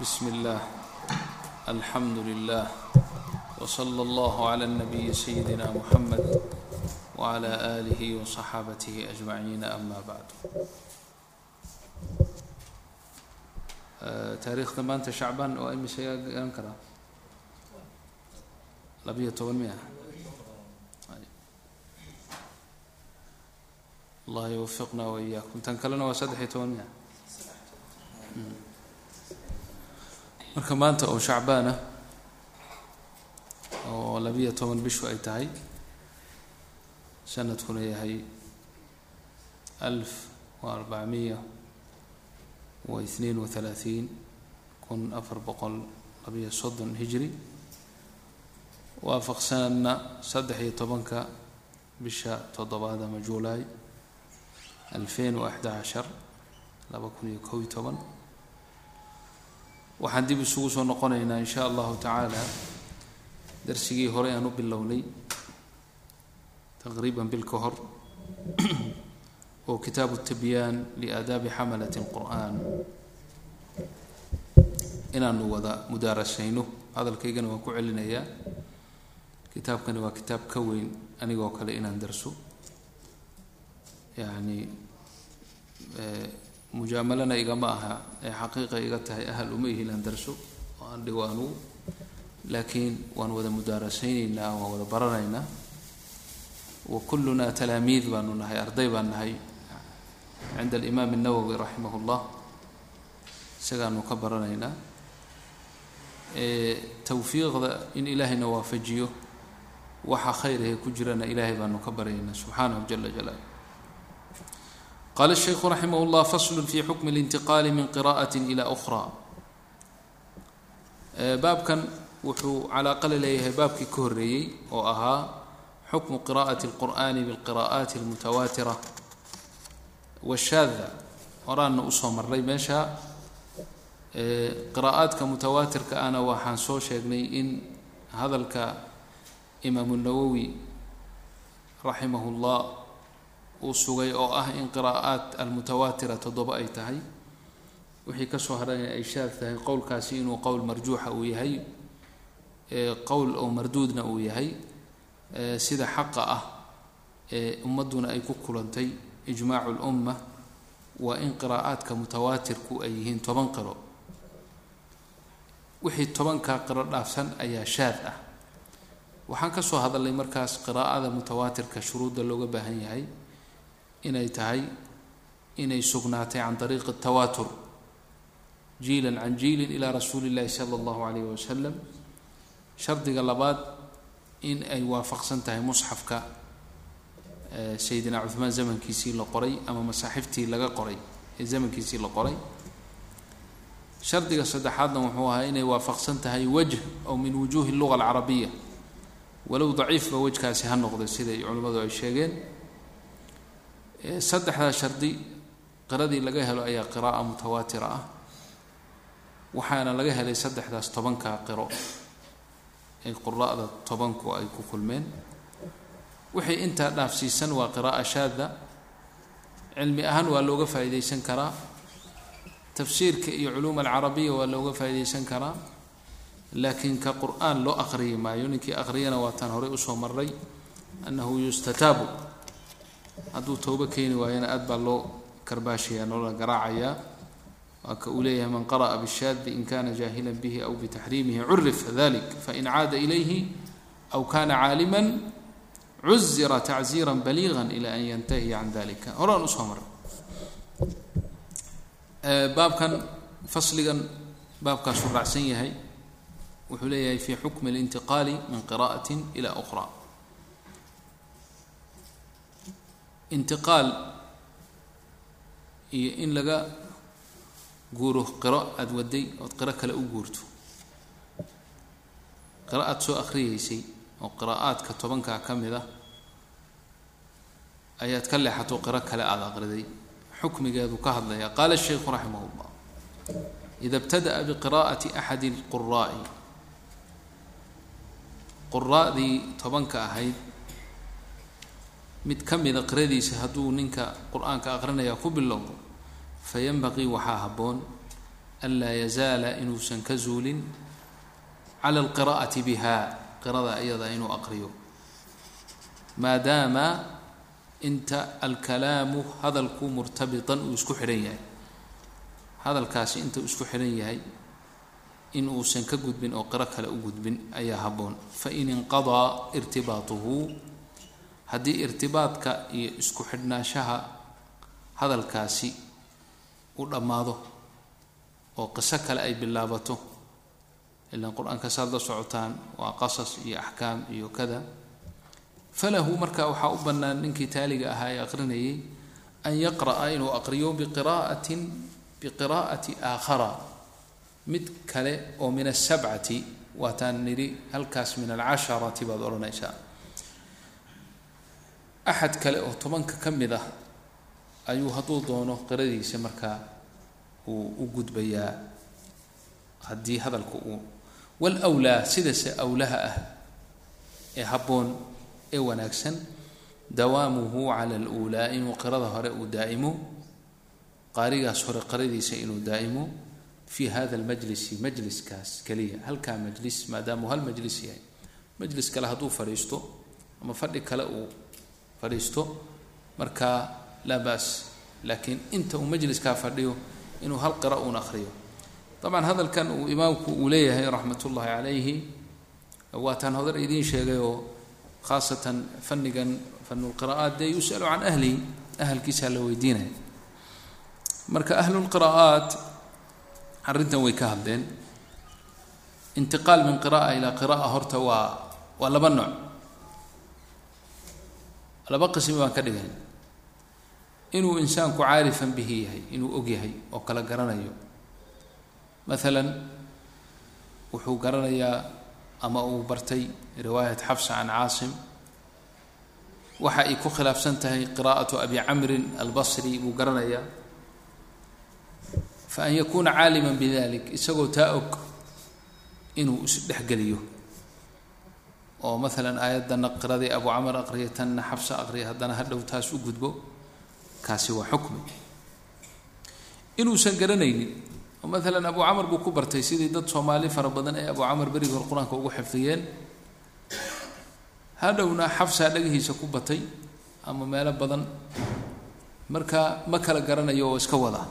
بسم الله الحمد لله وصلى الله على النبي سيدنا محمد وعلى آله وصحابته أجمعين أما بعد taariikhda maanta shacbaan oo imise garan karaa labiyo toban miya allah yuwafiqna waiyaakum tan kalena waa saddex iyo toban miya marka maanta oo shacbaana oo labiyo toban bishu ay tahay sanadkuna yahay alf wa arbacmiya wa itniin wa halaaثiin kun afar boqol labiyo soddon hijri. Waafaqsanadna saddex iyo tobanka bisha toddobaad ama juulaay alfeen wa axda cashar laba kun iyo kob iyo toban waxaan dib isugu soo noqonaynaa in sha allahu tacaala darsigii hore aan u bilownay taqriiban bil ka hor oo kitaabu tibyaan liaadaabi xamalat اlqur'an inaanu wada mudaarasayno hadalkaygana waan ku celinayaa. Kitaabkani waa kitaab ka weyn anigoo kale inaan darso. Yacni mujaamalana igama aha ee xaqiiqa iga tahay ahal uma ihi inaan darso oo aan dhigo anugu laakiin waan wada mudaarasaynaynaa waan wada baranaynaa wa kulluna talaamiid baanu nahay arday baan nahay cinda alimaam الnawowi raximah اllah isagaanu ka baranaynaa tawfiiqda in ilaahayna waafajiyo waxa khayrahe ku jirana ilaahay baanu ka baryaynaa subxaanahu jala jalaalu qaala الshayku raximah اllah fasl fi xukmi اlintiqaali min qira'aة ilى أkhra baabkan wuxuu calaaqala leeyahay baabkii ka horeeyey oo ahaa xukmu qira'aة اlqur'ani biاlqira'aati اlmutawaatira washaada horaana usoo marray meesha qiraa'aadka mutawaatirka ana waxaan soo sheegnay in hadalka imaamu nawowi raximah اllah uu sugay oo ah in qiraa'aat almutawaatira toddoba ay tahay. Wixii ka soo hadhana ay shaad tahay qowlkaasi inuu qowl marjuuxa uu yahay qowl oo marduudna uu yahay sida xaqa ah ee ummadduna ay ku kulantay ijmaacu lumma waa in qiraa'aadka mutawaatirku ay yihiin toban qiro. Wixii tobankaa qiro dhaafsan ayaa shaad ah. Waxaan ka soo hadalnay markaas qiraa'ada mutawaatirka shuruudda looga baahan yahay inay tahay inay sugnaatay can ariiqi tawaatur jiilan can jiilin ilaa rasuuli illahi sala allahu calayh wasalam shardiga labaad in ay waafaqsan tahay musxafka sayidina cuhmaan zamankiisii la qoray ama masaaxiftii laga qoray ee zamankiisii la qoray. Shardiga saddexaadna wuxuu ahaa inay waafaqsan tahay wajh oo min wujuuhi luga alcarabiya. Walow daciifba wejkaasi ha noqday siday culimmadu ay sheegeen saddexdaa shardi qiradii laga helo ayaa qira'a mutawaatira ah waxaana laga helay saddexdaas tobankaa qiro ee qura'da tobanku ay ku kulmeen. Wixii intaa dhaafsiisan waa qira'a shaada cilmi ahaan waa looga faa'iidaysan karaa. Tafsiirka iyo culuum alcarabiya waa looga faa'iidaysan karaa. Laakiin ka qur'aan loo aqriyi maayo ninkii aqriyana waa taan horey u soo maray annahu yustataabu hadduu toobo keeni waayana aad baa loo karbaashayaa loola garaacayaa. Waa ka uu leeyahay man qara'a bishaadi in kana jaahila bihi aw bitaxriimihi curif dalik fain caada ilayhi aw kana caalima cuzira tacziira baliiga ila an yantahiya can dalika horaan u soo maray. Baabkan fasligan baabkaasuu raacsan yahay. Wuxuu leeyahay fi xukmi اlintiqaali min qira'ati ila أkhra intiqaal iyo in laga guuro qiro aada waday ood qiro kale u guurto. Qiro aad soo akhriyeysay oo qiraa'aadka tobankaa ka mid ah ayaad ka leexato qiro kale aada aqriday xukmigeedu ka hadlayaa qaala sheikhu raximah llah ida btada'a biqiraa'ati axadi اlquraa'i quraa'dii tobanka ahayd mid ka mida qiradiisa hadduu ninka qur'aanka aqrinaya ku bilowdo fayanbaqii waxaa habboon anlaa yazaala inuusan ka zuulin cala alqiraa'ati biha qirada iyada inuu aqriyo. Maadaama inta alkalaamu hadalku murtabitan uu isku xidhan yahay hadalkaasi inta isku xidhan yahay in uusan ka gudbin oo qiro kale u gudbin ayaa habboon. Fain inqadaa irtibaatuhu haddii irtibaadka iyo isku xidhnaanshaha hadalkaasi u dhammaado oo qiso kale ay bilaabato ilaan qur'aanka saad la socotaan waa qasas iyo axkaam iyo kada falahu marka waxaa u bannaan ninkii taaliga ahaa ee aqrinayay an yaqra'a inuu aqriyo biqira'atin biqiraa'ati aakhara mid kale oo min asabcati waataan nidhi halkaas min alcasharati baad odhanaysaa axad kale oo tobanka ka mid ah ayuu hadduu doono qiradiisa markaa uu u gudbayaa haddii hadalku uu walwlaa sidase awlaha ah ee habboon ee wanaagsan dawaamuhu cala aluulaa inuu qirada hore uu daa'imo qaarigaas hore qiradiisa inuu daa'imo fi hada almajlisi majliskaas keliya halkaa majlis maadaamuu hal majlis yahay majlis kale hadduu fadhiisto ama fadhi kale uu fadhiisto. Markaa laa ba's laakiin inta uu majliskaa fadhiyo inuu hal qira uun akhriyo. Dabcan hadalkan uu imaamku uu leeyahay raxmat ullaahi calayhi waataan hodar idiin sheegay oo khaasatan fannigan fanulqira'aat dee yus'alu can ahlihi ahalkiisaa la weydiinaya. Marka ahlulqira'aat arrintan way ka hadleen. Intiqaal min qira'a ilaa qira'a horta waa waa laba nooc laba qismi baan ka dhigay. Inuu insaanku caarifan bihi yahay inuu og yahay oo kala garanayo. Maalan wuxuu garanayaa ama uu bartay riwaayat xafsa can caasim. Waxa ay ku khilaafsan tahay qiraa'atu abi camrin albasri buu garanayaa. Fa an yakuuna caaliman bidalik isagoo taa og inuu isdhexgeliyo oo maalan aayaddanna qiradii abu camar aqriya tanna xabsa aqriya haddana hadhow taas u gudbo. Kaasi waa xukmi. Inuusan garanaynin oo maalan abu camar buu ku bartay sidii dad soomaali fara badan ee abu camar berigii hor qur'aanka ugu xifdiyeen. Hadhowna xabsaa dhagihiisa ku batay ama meelo badan. Marka ma kala garanayo oo iska wadaa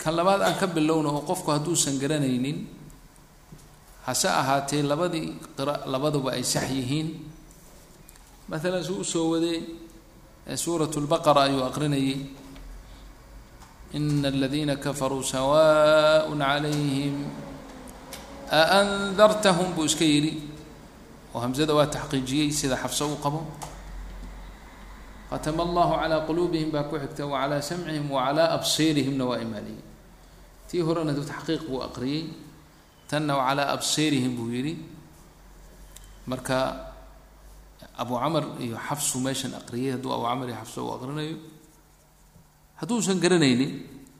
kan labaad aan ka bilowna oo qofku hadduusan garanaynin hase ahaatee labadii qira labaduba ay sax yihiin? Maalan suu u soo waday suurat lbaqara ayuu aqrinayay ina aladiina kafaruu sawaء calayhim aandartahum buu iska yidhi. Oo hamzada waa taxqiijiyey sida xafso u qabo. Khatama allahu calaa quluubihim baa ku xigta wacalaa samcihim wacalaa absiirihimna waa imaaniyey tii horena taxqiiq buu aqriyey tanna wacalaa absiirihim buu yidhi. Marka abu camar iyo xafsu meeshan aqriyay hadduu abu camar iyo xafso uu aqrinayo hadduusan garanaynin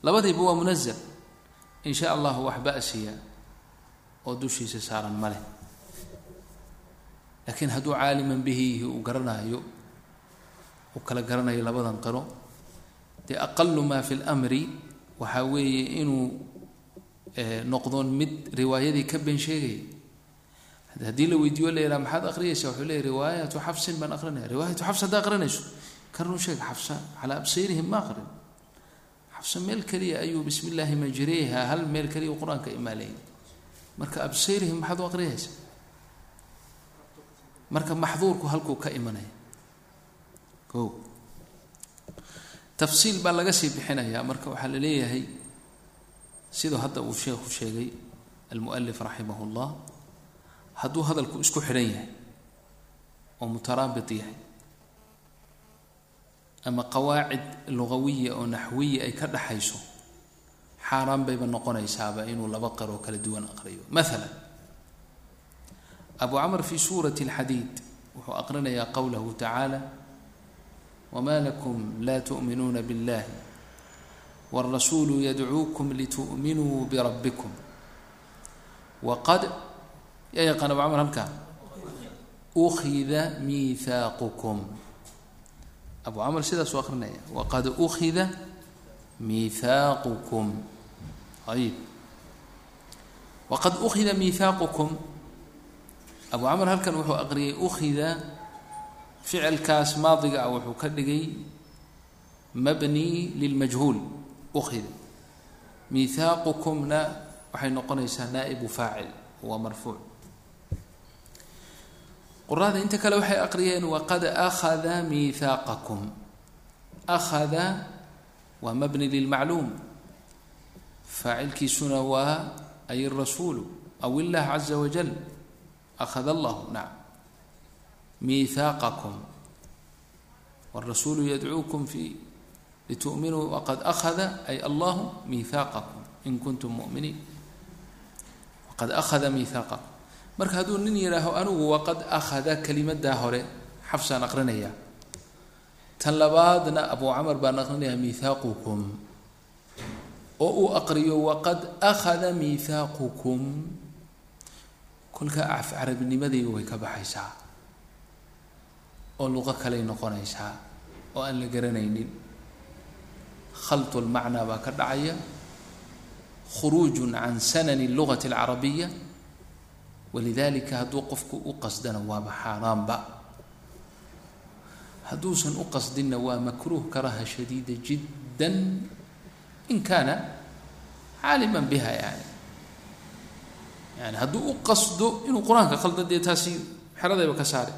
labadiiba waa munazal in sha allahu wax ba'siya oo dushiisa saaran ma leh. Laakiin hadduu caaliman bihi uu garanaayo uu kala garanayo labadan qiro dee aqalu maa fi lmri waxaa weeye inuu noqdoon mid riwaayadii ka been sheegaya haddii la weydiiyo la yidhaha maxaad aqriyaysa wuxuu leeyay riwaayatu xafsin baan aqrinaya riwaayatu xafs haddaa aqrinayso ka run sheeg xafsa calaa absiirihim ma aqrin xafsa meel keliya ayuu bismi illaahi majreyha hal meel keliya u qur'aanka imaalayay marka absiirihim maxaad u aqriyaysa marka maxduurku halkuu ka imanaya. O tafsiil baa laga sii bixinayaa. Marka waxaa la leeyahay siduu hadda uu sheekhu sheegay almualif raximah llah hadduu hadalku isku xidhan yahay oo mutaraabit yahay ama qawaacid lugawiya oo naxwiya ay ka dhaxayso xaaraan bayba noqonaysaaba inuu laba qaroo kala duwan aqriyo. Maala abu camr fi suurati alxadiid wuxuu aqrinayaa qowlahu tacaala wma lakum la tu'minuuna biاllahi wاlrasuulu yadcuukum litu'minuu birabbikum waqad yaa yaqaan abu camr halkaa ukida miihaaqukum abu camr sidaasuu aqrinaya waqad ukida miihaaqukum ayib waqad ukhida miihaaqukum abu camr halkan wuxuu aqriyay ukhida ficilkaas maadiga ah wuxuu ka dhigay mabni lilmajhuul ukhida miihaaqukumna waxay noqonaysaa naa'ibu faacil waa marfuuc. Quraada inta kale waxay aqriyeen waqad akhada miihaaqakum akhada waa mabni lilmacluum faacilkiisuna waa ay rasuulu aw illah caza wajal akhada allahu nacam miihaaqakum wاrasuulu yadcuukum fi litu'minuu waqad akhada ay allahu miihaaqakum in kuntum mu'miniin waqad akhada miihaaqakum marka hadduu nin yidhaaho anigu waqad akhada kelimadaa hore xafsaan aqrinayaa tan labaadna abu camar baan aqrinayaa miihaaqukum oo uu aqriyo waqad akhada miihaaqukum kolka af carabinimadayba way ka baxaysaa oo luqo kaley noqonaysaa oo aan la garanaynin khaltu lmacnaa baa ka dhacaya. Khuruujun can sanani lugati alcarabiya. Walidalika hadduu qofku u qasdana waaba xaaraanba. Hadduusan u qasdinna waa makruuh karaha shadiida jiddan. In kaana caaliman biha yani yani hadduu u qasdo inuu qur'aanka qaldo dee taasi xeradayba ka saare.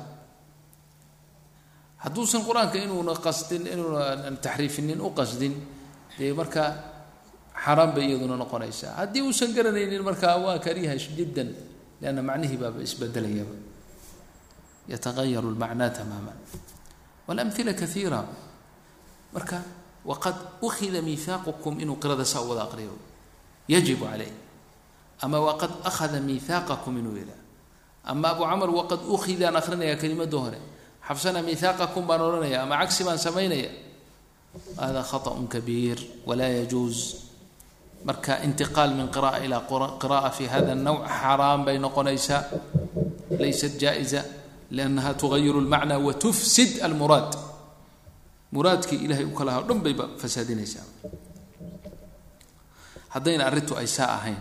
Hadduusan qur'aanka inuuna qasdin inuuna taxriifinin u qasdin dee marka xaaraan bay iyaduna noqonaysaa. Haddii uusan garanaynin markaa waa kariha jiddan lianna macnihii baaba isbedelayaba yatagayaru lmacnaa tamaaman walamhila kaiira marka waqad ukhida miihaaqukum inuu qirada saa u wada aqriyo. Yajibu caleyh ama waqad akhada miihaaqakum inuu yidhaha ama abu camar waqad ukhidaan akrinaya kelimada hore. Xabsana miihaaqakum baan odhanaya. Ama cagsi baan samaynaya hada khaطأ kabiir walaa yajuuz marka intiqaal min qira'a ilaa qira'a fi hada الnowc xaaraan bay noqonaysaa laysat jaaئiza liannaha tugayiru اlmacna watufsid almuraad muraadkii ilahay u kalaha o dhan bayba fasaadinaysaa haddayna arrintu ay saa ahayn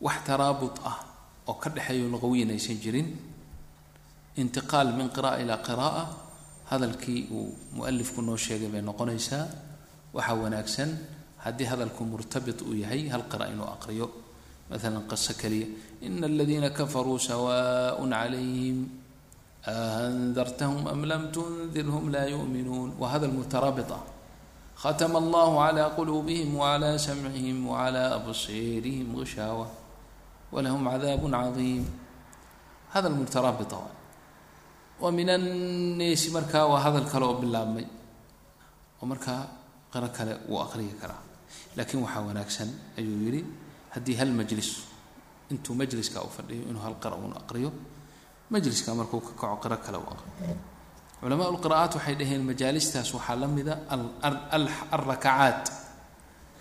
wax taraabut ah oo ka dhexeeyo luqawiyin aysan jirin intiqaal min qira'a ilaa qira'a hadalkii uu mualifku noo sheegay bay noqonaysaa. Waxaa wanaagsan haddii hadalku murtabit uu yahay hal qira inuu aqriyo. Maalan qaso keliya ina aladiina kafaruu sawaaءun calayhim ahandartahum am lam tundirhum laa yuminuun. Waa hadal mutaraabit ah. Khatma allahu calaa quluubihim waclaa samcihim waclaa absiirihim gishaawa walahum cadaab cadiim. Hadal mutaraabita ah wa min anneesi markaa waa hadal kale oo bilaabmay oo markaa qiro kale wuu aqriyi karaa laakiin waxaa wanaagsan ayuu yidhi haddii hal majlis intuu majliska u fadhiyo inuu hal qira uun aqriyo majliska markuu ka kaco qiro kale uu aqriyo culamaa lqira'aat waxay dhaheen majaalistaas waxaa la mida alrakacaat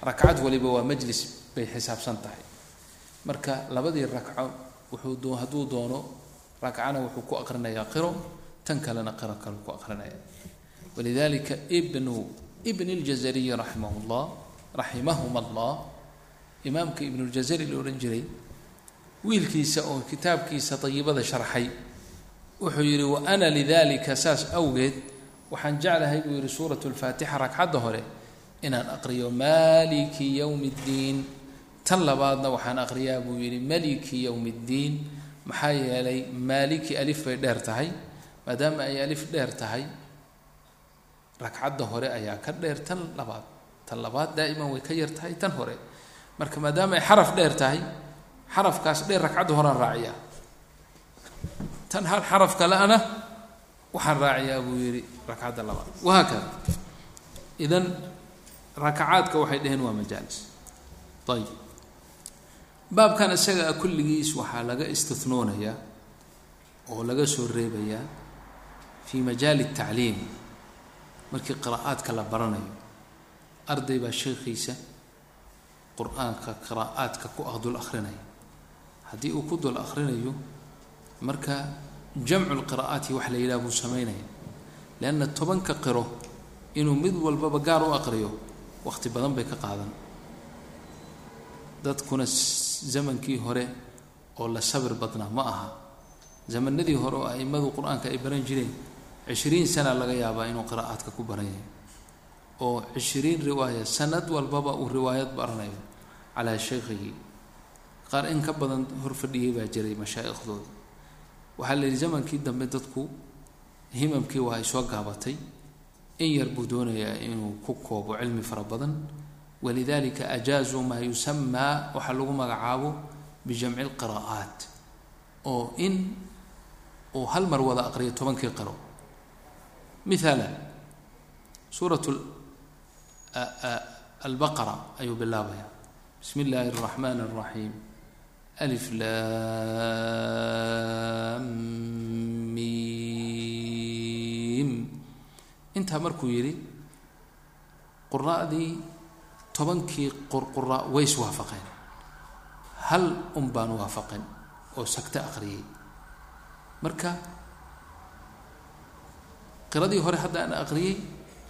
rakcad waliba waa majlis bay xisaabsan tahay. Marka labadii rakco wuxuu hadduu doono rakcana wuxuu ku aqrinayaa qiro tan kalena qiro kale ku aqrinaya walidalika ibnu ibn اljazariyi raximah llah raximahuma allah imaamka ibn اljazari la odhan jiray wiilkiisa oo kitaabkiisa dayibada sharxay wuxuu yidhi wa ana lidalika saas awgeed waxaan jeclahay buu yidhi suurat lfaatixa ragcadda hore inaan aqriyo maliki yowmi اddiin tan labaadna waxaan aqriyaa buu yidhi maliki yowmi اddiin maxaa yeelay maaliki alif bay dheer tahay maadaama ay alif dheer tahay ragcadda hore ayaa ka dheer tan labaad tan labaad daa'iman way ka yar tahay tan hore. Marka maadaama ay xaraf dheer tahay xarafkaas dheer ragcadda horean raaciyaa. Tan hal xaraf kale-ana waxaan raaciyaa buu yidhi rakcadda labaad. Wahaakada idan rakacaadka waxay dhaheen waa majaalis. Ayib baabkan isaga a kulligiis waxaa laga istihnoonaya oo laga soo reebayaa fii majaali الtacliim markii qira'aadka la baranayo. Arday baa sheekhiisa qur'aanka qiraa'aadka ku ah dul akrinaya haddii uu ku dul akrinayo marka jamcu lqira'aati wax la yidhaha buu samaynaya leanna tobanka qiro inuu mid walbaba gaar u aqriyo waqti badan bay ka qaadan. Dadkuna zamankii hore oo la sabir badnaa ma aha. Zamanadii hore oo a'immadu qur'aanka ay baran jireen cishriin sana laga yaabaa inuu qiraa'aadka ku baran yahay. Oo cishriin riwaaya sanad walbaba uu riwaayad baranayo calaa shaykhihi qaar in ka badan hor fadhiyay baa jiray mashaaikhdooda waxaa la yidhi zamankii dambe dadku himamkii waa ay soo gaabatay in yar buu doonayaa inuu ku koobo cilmi fara badan walidalika ajaazuu maa yusamaa waxaa lagu magacaabo bijamci lqiraa'aat oo in uu hal mar wada aqriyo tobankii qiro mihaala suurat albaqara ayuu bilaabaya bismi illaahi اraxmaan الraxiim alif lam mim intaa markuu yidhi quraa'dii tobankii qurqura way is waafaqeen. Hal un baan waafaqin oo sagto aqriyay marka qiradii hore hadda aan aqriyay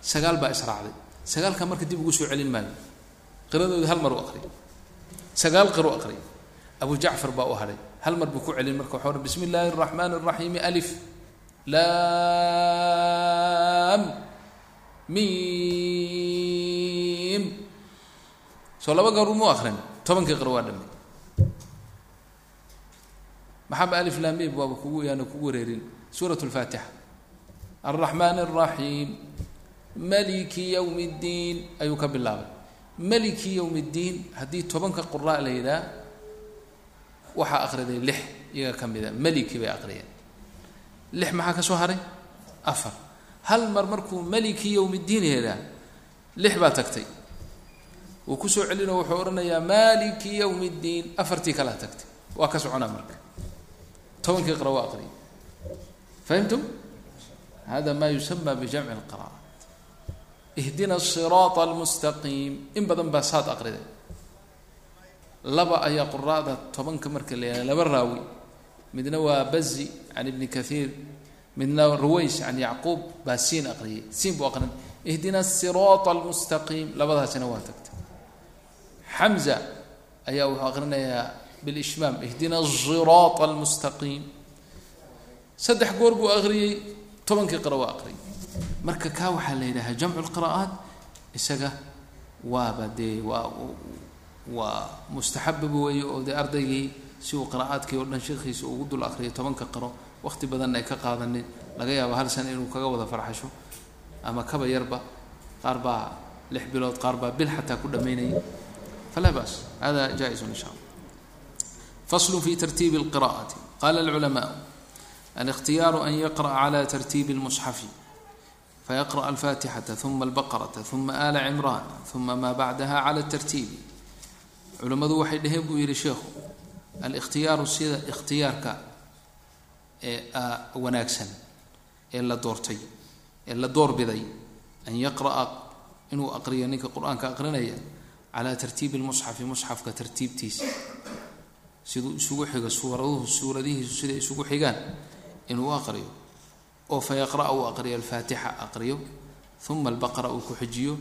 sagaal baa israacday. Sagaalka marka dib ugu soo celin maayo qiradooda hal mar u aqriyay sagaal qiro aqriyay abu jacfar baa u hadhay hal mar buu ku celin marka waxau odhan bismi illaahi araxmaan araxiimi alif laam min soo laba goor mu akrin tobankii qiro waa dhamay maxaaba alif lam mim waaba kugu yaana kugu wareerin suurat اlfaatixa alraxmaan الraxiim maliki ywm اddiin ayuu ka bilaabay maliki ywm اddiin haddii tobanka qura la yidhaah waxaa aqriday lix iyaga ka mida maliki bay aqriyeen lix maxaa ka soo haray afar hal mar markuu maliki ywm اddiin yidhaah lix baa tagtay wuu kusoo celinoo wuxuu odhanayaa maliki ywm اddiin afartii kalaa tagtay waa ka soconaa marka tobankii qira waa aqriyay fahimtum hada ma yusama bijamci اlqira'at ihdina الsiraaط اlmustaqiim in badan baa saad aqriday laba ayaa quraada tobanka marka la yihah laba raawi midna waa bazi can ibni kaiir midna ruways can yacquub baa siin aqriyay siin buu aqrin ihdina الsiraaط اlmustaqiim labadaasina waa tagtay xamza ayaa wuxuu aqrinayaa bilishmaam ihdina siraata almustaqiim saddex goor buu aqriyey tobankii qira waa aqriyay marka kaa waxaa la yidhaahaa jamcu lqira'aat isaga waaba dee waa waa mustaxabab weeye oo dee ardaygii si uu qira'aadkii oo dhan sheekhiisa ugu dul akriyo tobanka qiro wakti badanna ay ka qaadanin laga yaabo hal sana inuu kaga wada farxasho ama kaba yarba qaar baa lix bilood qaar baa bil xataa ku dhamaynaya falaa ba's hada jaa-isun insha allah faslu fi tartiibi اlqira'ati qala اlculamaء الاختيار أن يقرأ على ترتيب المصحف فيقرأ الفاتحة ثم البقرة ثم آل عمران ثم ما بعدها على الترتيب culimmadu waxay dhaheen buu yidhi sheekhu alikhtiyaaru sida ikhtiyaarka ee wanaagsan ee la doortay ee la doorbiday an yaqra'a inuu aqriyo ninka qur-aanka aqrinaya calaa tartiibi lmusxafi musxafka tartiibtiisa. Siduu isugu xigo suuraduhu suuradihiisu siday isugu xigaan inuu aqriyo. Oo fa yaqra'a uu aqriyo alfaatixa aqriyo. Uma albaqara uu ku xijiyo.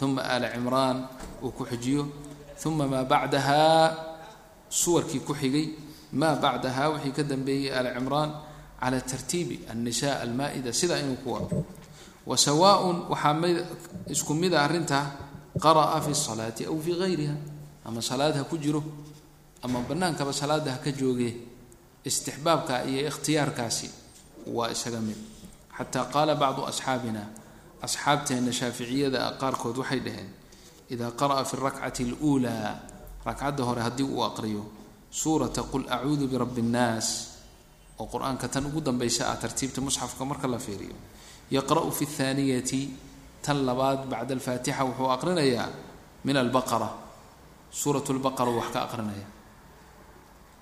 Uma aala cimraan uu ku xijiyo. Uma maa bacdahaa suwarkii ku xigay. Maa bacdahaa wixii ka dambeeyey aala cimraan cala tartiibi annisa almaa-ida sidaa inuu ku wado wa sawaaءun waxaa mid isku mida arrintaa qara'a fi salaati aw fii gayriha ama salaad ha ku jiro ama bannaankaba salaada ha ka joogee istixbaabka iyo ikhtiyaarkaasi waa isaga mid xataa qaala bacdu asxaabina asxaabteenna shaaficiyada qaarkood waxay dhaheen idaa qara'a fi اrakcati اluulaa ragcadda hore haddii uu aqriyo suurata qul acuudu birabbi اnnaas oo qur-aanka tan ugu dambaysa ah tartiibta musxafka marka la fiiriyo yaqra'u fi اthaaniyati tan labaad bacda alfaatixa wuxuu aqrinayaa min albaqara. Suurat lbaqara wax ka aqrinaya.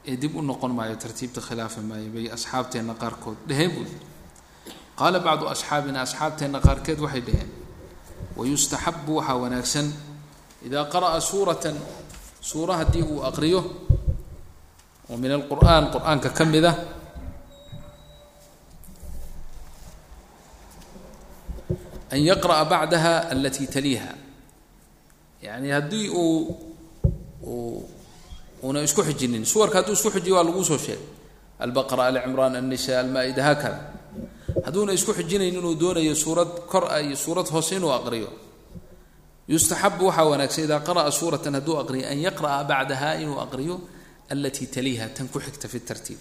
Ee dib u noqon maayo tartiibta khilaafi maayo bay asxaabteenna qaarkood dheheen buu qaala bacdu asxaabina asxaabteenna qaarkeed waxay dhaheen wayustaxabu waxaa wanaagsan idaa qara'a suuratan suura haddii uu aqriyo oo min alqur'aan qur'aanka ka mid ah an yaqra'a bacdaha alatii taliiha yani haddii uu una isku xijinin suwarka hadduu isku xijiyo waa laguu soo sheegay albaqara alcimraan alnisa almaa-ida haakada hadduuna isku xijinaynin inuu doonayo suurad kor ah iyo suurad hoose inuu aqriyo yustaxabu waxaa wanaagsan idaa qara'a suuratan hadduu aqriyo an yaqra'a bacdaha inuu aqriyo alatii taliiha tan ku xigta fi tartiib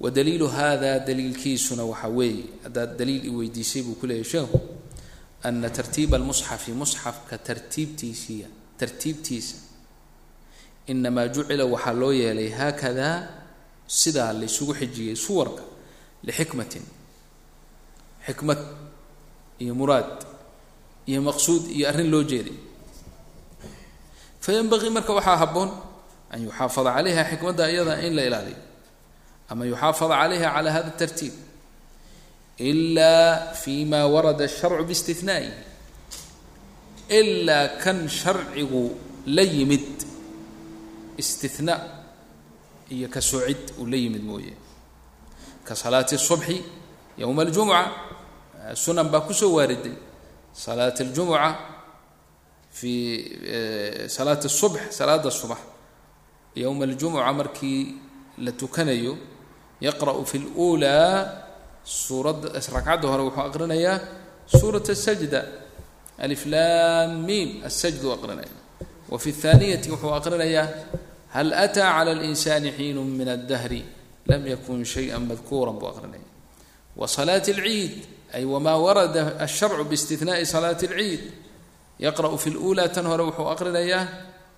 wa daliilu hada daliilkiisuna waxaa weeye haddaad daliil i weydiisay buu ku leeyahy sheekhu ana tartiiba almusxafi musxafka tartiibtiisiiya tartiibtiisa inamaa jucila waxaa loo yeelay haakadaa sidaa laysugu xijiyey suwarka lixikmatin xikmad iyo muraad iyo maqsuud iyo arrin loo jeeday. Fayanbagii marka waxaa habboon an yuxaafada calayha xikmadda iyada in la ilaaliyo ama yuxaafada calayha cala hada tartiib ilaa fi ma warada asharcu biistinaaihi ilaa kan sharcigu la yimid istinaa iyo ka soocid uu la yimid mooye ka salaati الصubxi yowma اljumuca sunan baa kusoo waariday salaat اljumuca fi salaat الصubx salaada subax yowma اljumuca markii la tukanayo yaqra'u fi اlأulىa suuradda ragcadda hore wuxuu aqrinayaa suuraة الsajda aliflam mim asajdu aqrinaya wa fi الthaaniyati wuxuu aqrinayaa hal ataa clى اlinsani xiinu min اdahri lam yakun shayئa madkuura buu aqrinaya wa salaati اlciid ay wma warada الsharcu bاstinaءi salaati اlciid yaqra'u fi اlأulى tan hore wuxuu aqrinayaa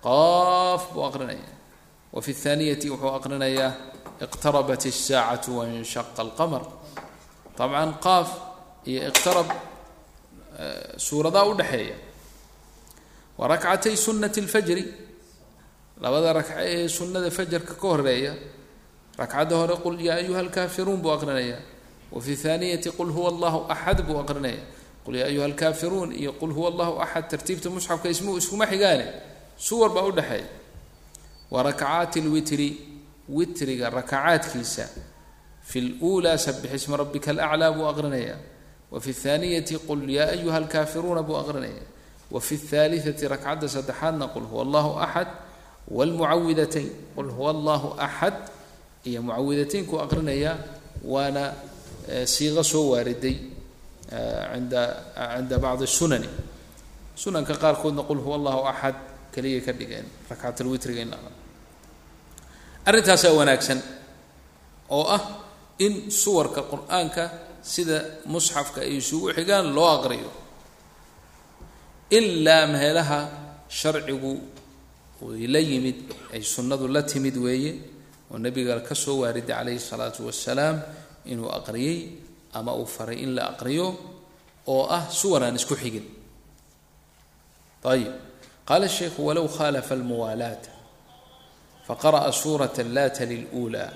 qaaf buu aqrinaya wa fi الthaaniyati wuxuu aqrinayaa iqtarabat الsaacaة waاnshaqa اlqmr طabعا qaaf iyo iqtarab suuradaa udhexeeya wa rakcatay sunaة اlfajri labada rakco ee sunada fajarka ka horeeya ragcadda hore qul yaa ayuha alkaafiruun buu aqrinaya wa fi thaaniyati qul huwa allahu axad buu aqrinaya qul yaa ayuha alkaafiruun iyo qul huwa allahu axad tartiibta musxafka ismu iskuma xigaane suwar baa udhexeeya wa rakcaati lwitri witriga rakacaadkiisa fi lulaa sabix isma rabbika alaclaa buu aqrinaya. Wa fi thaaniyati qul yaa ayuha alkaafiruuna buu aqrinaya. Wa fi thaalitati rakcadda saddexaadna qul huwa allahu axad wlmucawidatayn qul huwa allahu axad iyo mucawidataynku aqrinaya waana siiqo soo waariday inda cinda bacdi sunani. Sunanka qaarkoodna qul huwa allahu axad keliya ka dhigeen rakcatlwitriga in arrintaasaa wanaagsan oo ah in suwarka qur'aanka sida musxafka ay isugu xigaan loo aqriyo ilaa meelaha sharcigu la yimid ay sunnadu la timid weeye oo nabiga ka soo waariday calayhi salaatu wasalaam inuu aqriyey ama uu faray in la aqriyo oo ah suwar aan isku xigin. Ayib qaala sheikhu walow khaalafa almuwaalaata faqara'a suurata laata liluulaa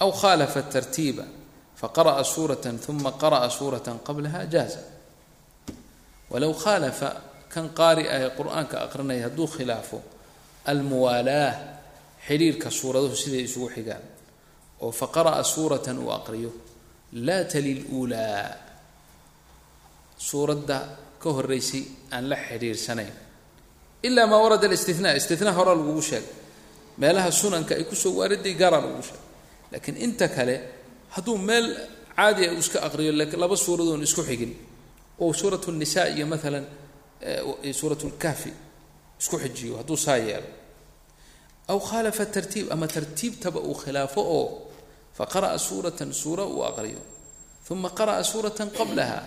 aw khaalafa tartiiba faqara'a suuratan uma qara'a suuratan qablaha jaaza walow khaalafa kan qaari ah ee qur'aanka aqrinaya hadduu khilaafo almuwaalaah xidhiirka suuraduhu siday isugu xigaan oo faqara'a suuratan uu aqriyo laa tali luulaa suuradda ka horeysay aan la xidhiirsanayn ilaa maa warada istina istina hore lagugu sheegay meelaha sunanka ay ku soo waariday gaaraa lagugu sheegay laakiin inta kale hadduu meel caadi a uu iska aqriyo laba suuradoon isku xigin oo suurat nnisaa iyo maalan suurat lkahfi isku xijiyo hadduu saa yeelo. Aw khaalafa tartiib ama tartiibtaba uu khilaafo oo faqara'a suuratan suura uu aqriyo. Uma qara'a suuratan qablaha.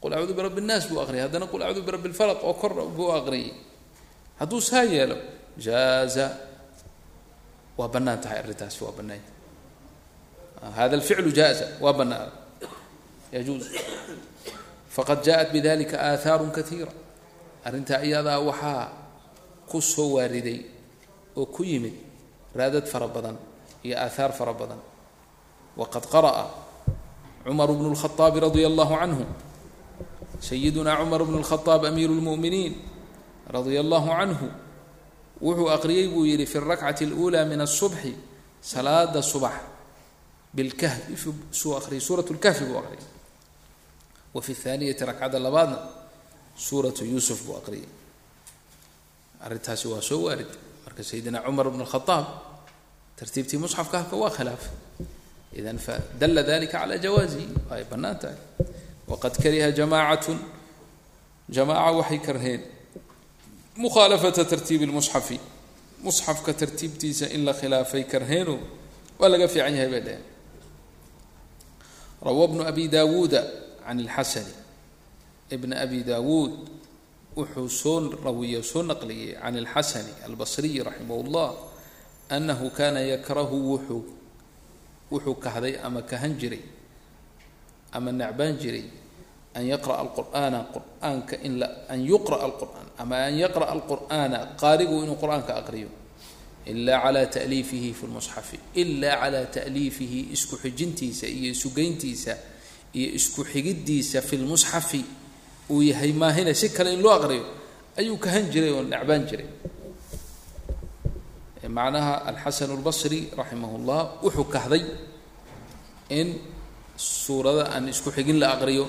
Qul acuudu birabbi اnnaas buu aqriyay haddana qul acuudu birabbi اlfalaq oo kor buu aqriyay. Hadduu saa yeelo jaaza waa bannaan tahay arrintaasi waa bannaanya hada alficlu jaaza waa bannaan yajuuz faqad jaaءat bidalika aahaaru kaiira arrintaa iyadaa waxaa ku soo waariday oo ku yimid raadad fara badan iyo aahaar fara badan waqad qara'a cumar bnu اlkhaطaabi radia allahu canhu sayiduna cumar bnu اlkhaaab amiiru اlmu'miniin radia allahu canhu wuxuu aqriyey buu yidhi fi اrakcati اlأulى min الصubxi salaada subax bilkahfi suu aqriyay suurat اlkahfi buu aqriyay wa fi اthaaniyati rakcadda labaadna suuratu yuusuf buu aqriyay arrintaasi waa soo waarid marka sayidina cumar bn khaaab tartiibtii musxafka halka waa khilaafay idan fadalla dalika cala jawaazihi ay bannaan tahay waqad kariha jamaacatun jamaaca waxay karheen mukhaalafata tartiibi lmusxafi musxafka tartiibtiisa in la khilaafay karheeno waa laga fiican yahay bay dheheen rawa bnu abi daawuuda can اlxasani bna abi daawuud wuxuu soo rawiye soo naqliyey can اlxasani albasriyi raximah اllah anahu kana yakrahu wuxuu wuxuu kahday ama kahan jiray ama necbaan jiray an yaqra'a alqur'aana qur'aanka in la an yuqra'a alqur'aan ama an yaqra'a alqur'aana qaarigu inuu qur'aanka aqriyo ila cala ta'liifihi fi lmusxafi ila cala ta'liifihi isku xijintiisa iyo isugeyntiisa iyo isku xigiddiisa fi lmusxafi uu yahay maahina si kale in loo aqriyo ayuu kahan jiray oo necbaan jiray macnaha alxasan اlbasri raximah اllah wuxuu kahday in suurada aan isku xigin la aqriyo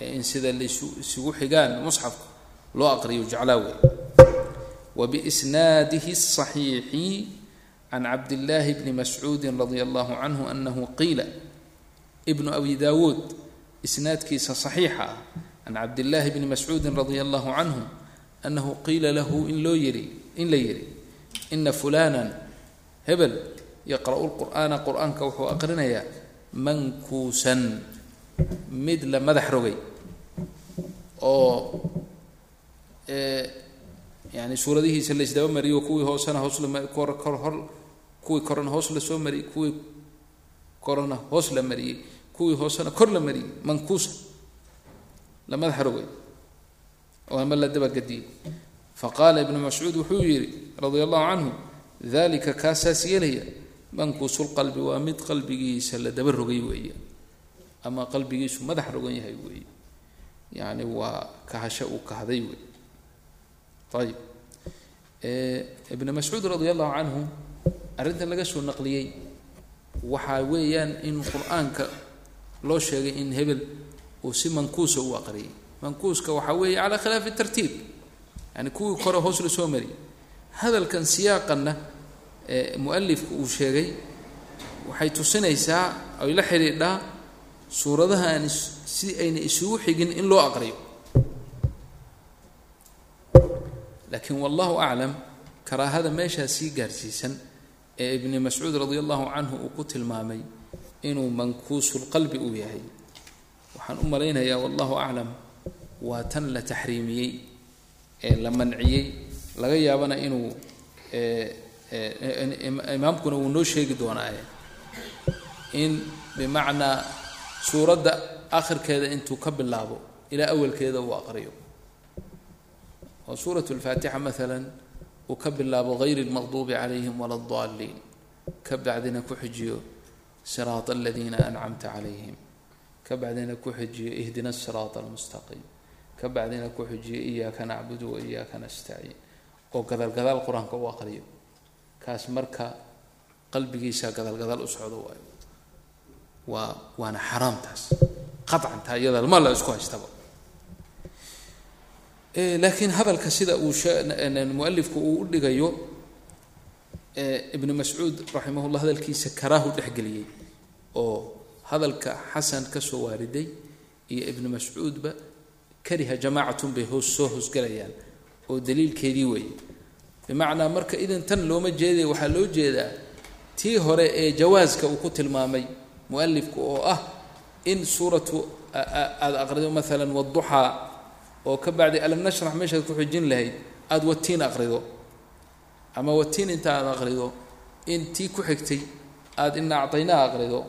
in sida laisu isugu xigaan musxafka loo aqriyo jeclaawe wbisnaadihi الصaxiixi can cabdillaahi bni mascuudi radia allahu canhu anahu qiila bnu abi dawuud isnaadkiisa صaxiixa ah can cabdillaahi bni mascuudi radia allahu canhu anahu qiila lahu in loo yiri in la yihi ina fulanan hebel yaqra'u lqur'aana qur'aanka wuxuu aqrinayaa mankuusan mid la madax rogay oo yani suuradihiisa la isdaba mariyo kuwii hoosena hoos lakor kuwii korena hoos la soo mariyey kuwii korena hoos la mariyey kuwii hoosena kor la mariyey mankuusan la madax rogay oo ama la dabagediyey faqaala ibnu mascuud wuxuu yidhi radia allahu canhu dalika kaasaas yeelaya mankuusulqalbi waa mid qalbigiisa la daba rogay weeye ama qalbigiisu madax rogan yahay weeye yacni waa kahasho uu kahday wey. Ayib ibnu mascuud radia allahu canhu arrintan laga soo naqliyey waxaa weeyaan in qur'aanka loo sheegay in hebel uu si mankuusa u aqriyay mankuuska waxaa weeye calaa khilaafi tartiib. Yani kuwii kore hoos la soo mariyay hadalkan siyaaqanna mualifku uu sheegay waxay tusinaysaa ay la xidhiidhaa suuradaha aan si ayna isugu xigin in loo aqriyo. Laakiin wallahu aclam karaahada meeshaa sii gaarsiisan ee ibni mascuud radia allahu canhu uu ku tilmaamay inuu mankuusulqalbi uu yahay. Waxaan u malaynayaa wallahu aclam waa tan la taxriimiyey ee la manciyey laga yaabana inuu imaamkuna wuu noo sheegi doonaaye. In bimacnaa suuradda akhirkeeda intuu ka bilaabo ilaa awalkeeda uu aqriyo. Oo suurat lfaatixa maalan uu ka bilaabo gayri lmaqduubi calayhim wala adaliin ka bacdina ku xijiyo siraata aladiina ancamta calayhim. Ka bacdina ku xijiyo ihdina asiraata almustaqiim. Ka bacdina ku xijiyo iyaaka nacbudu wa iyaaka nastaciin. Oo gadaal gadaal qur'aanka u aqriyo. Kaas marka qalbigiisa gadaal gadaal u socdo waayo waa waana xaraamtaas. Qacan taa iyada ma la isku haystaba. Laakiin hadalka sida uu mualifku uu u dhigayo ibnu mascuud raximahullah hadalkiisa karaahu dhexgeliyey oo hadalka xasan ka soo waariday iyo ibnu mascuudba kariha jamaacatun bay hoos soo hoosgelayaan oo daliilkeedii weeye bimacnaa marka idan tan looma jeeday waxaa loo jeedaa tii hore ee jawaaska uu ku tilmaamay mualifku oo ah in suuratu aada aqrido maalan waduxaa oo ka bacdi alam nashrax meeshaad ku xijin lahayd aada watiin aqrido. Ama watiin inta aada aqrido in tii ku xigtay aada ina acdaynaa aqrido.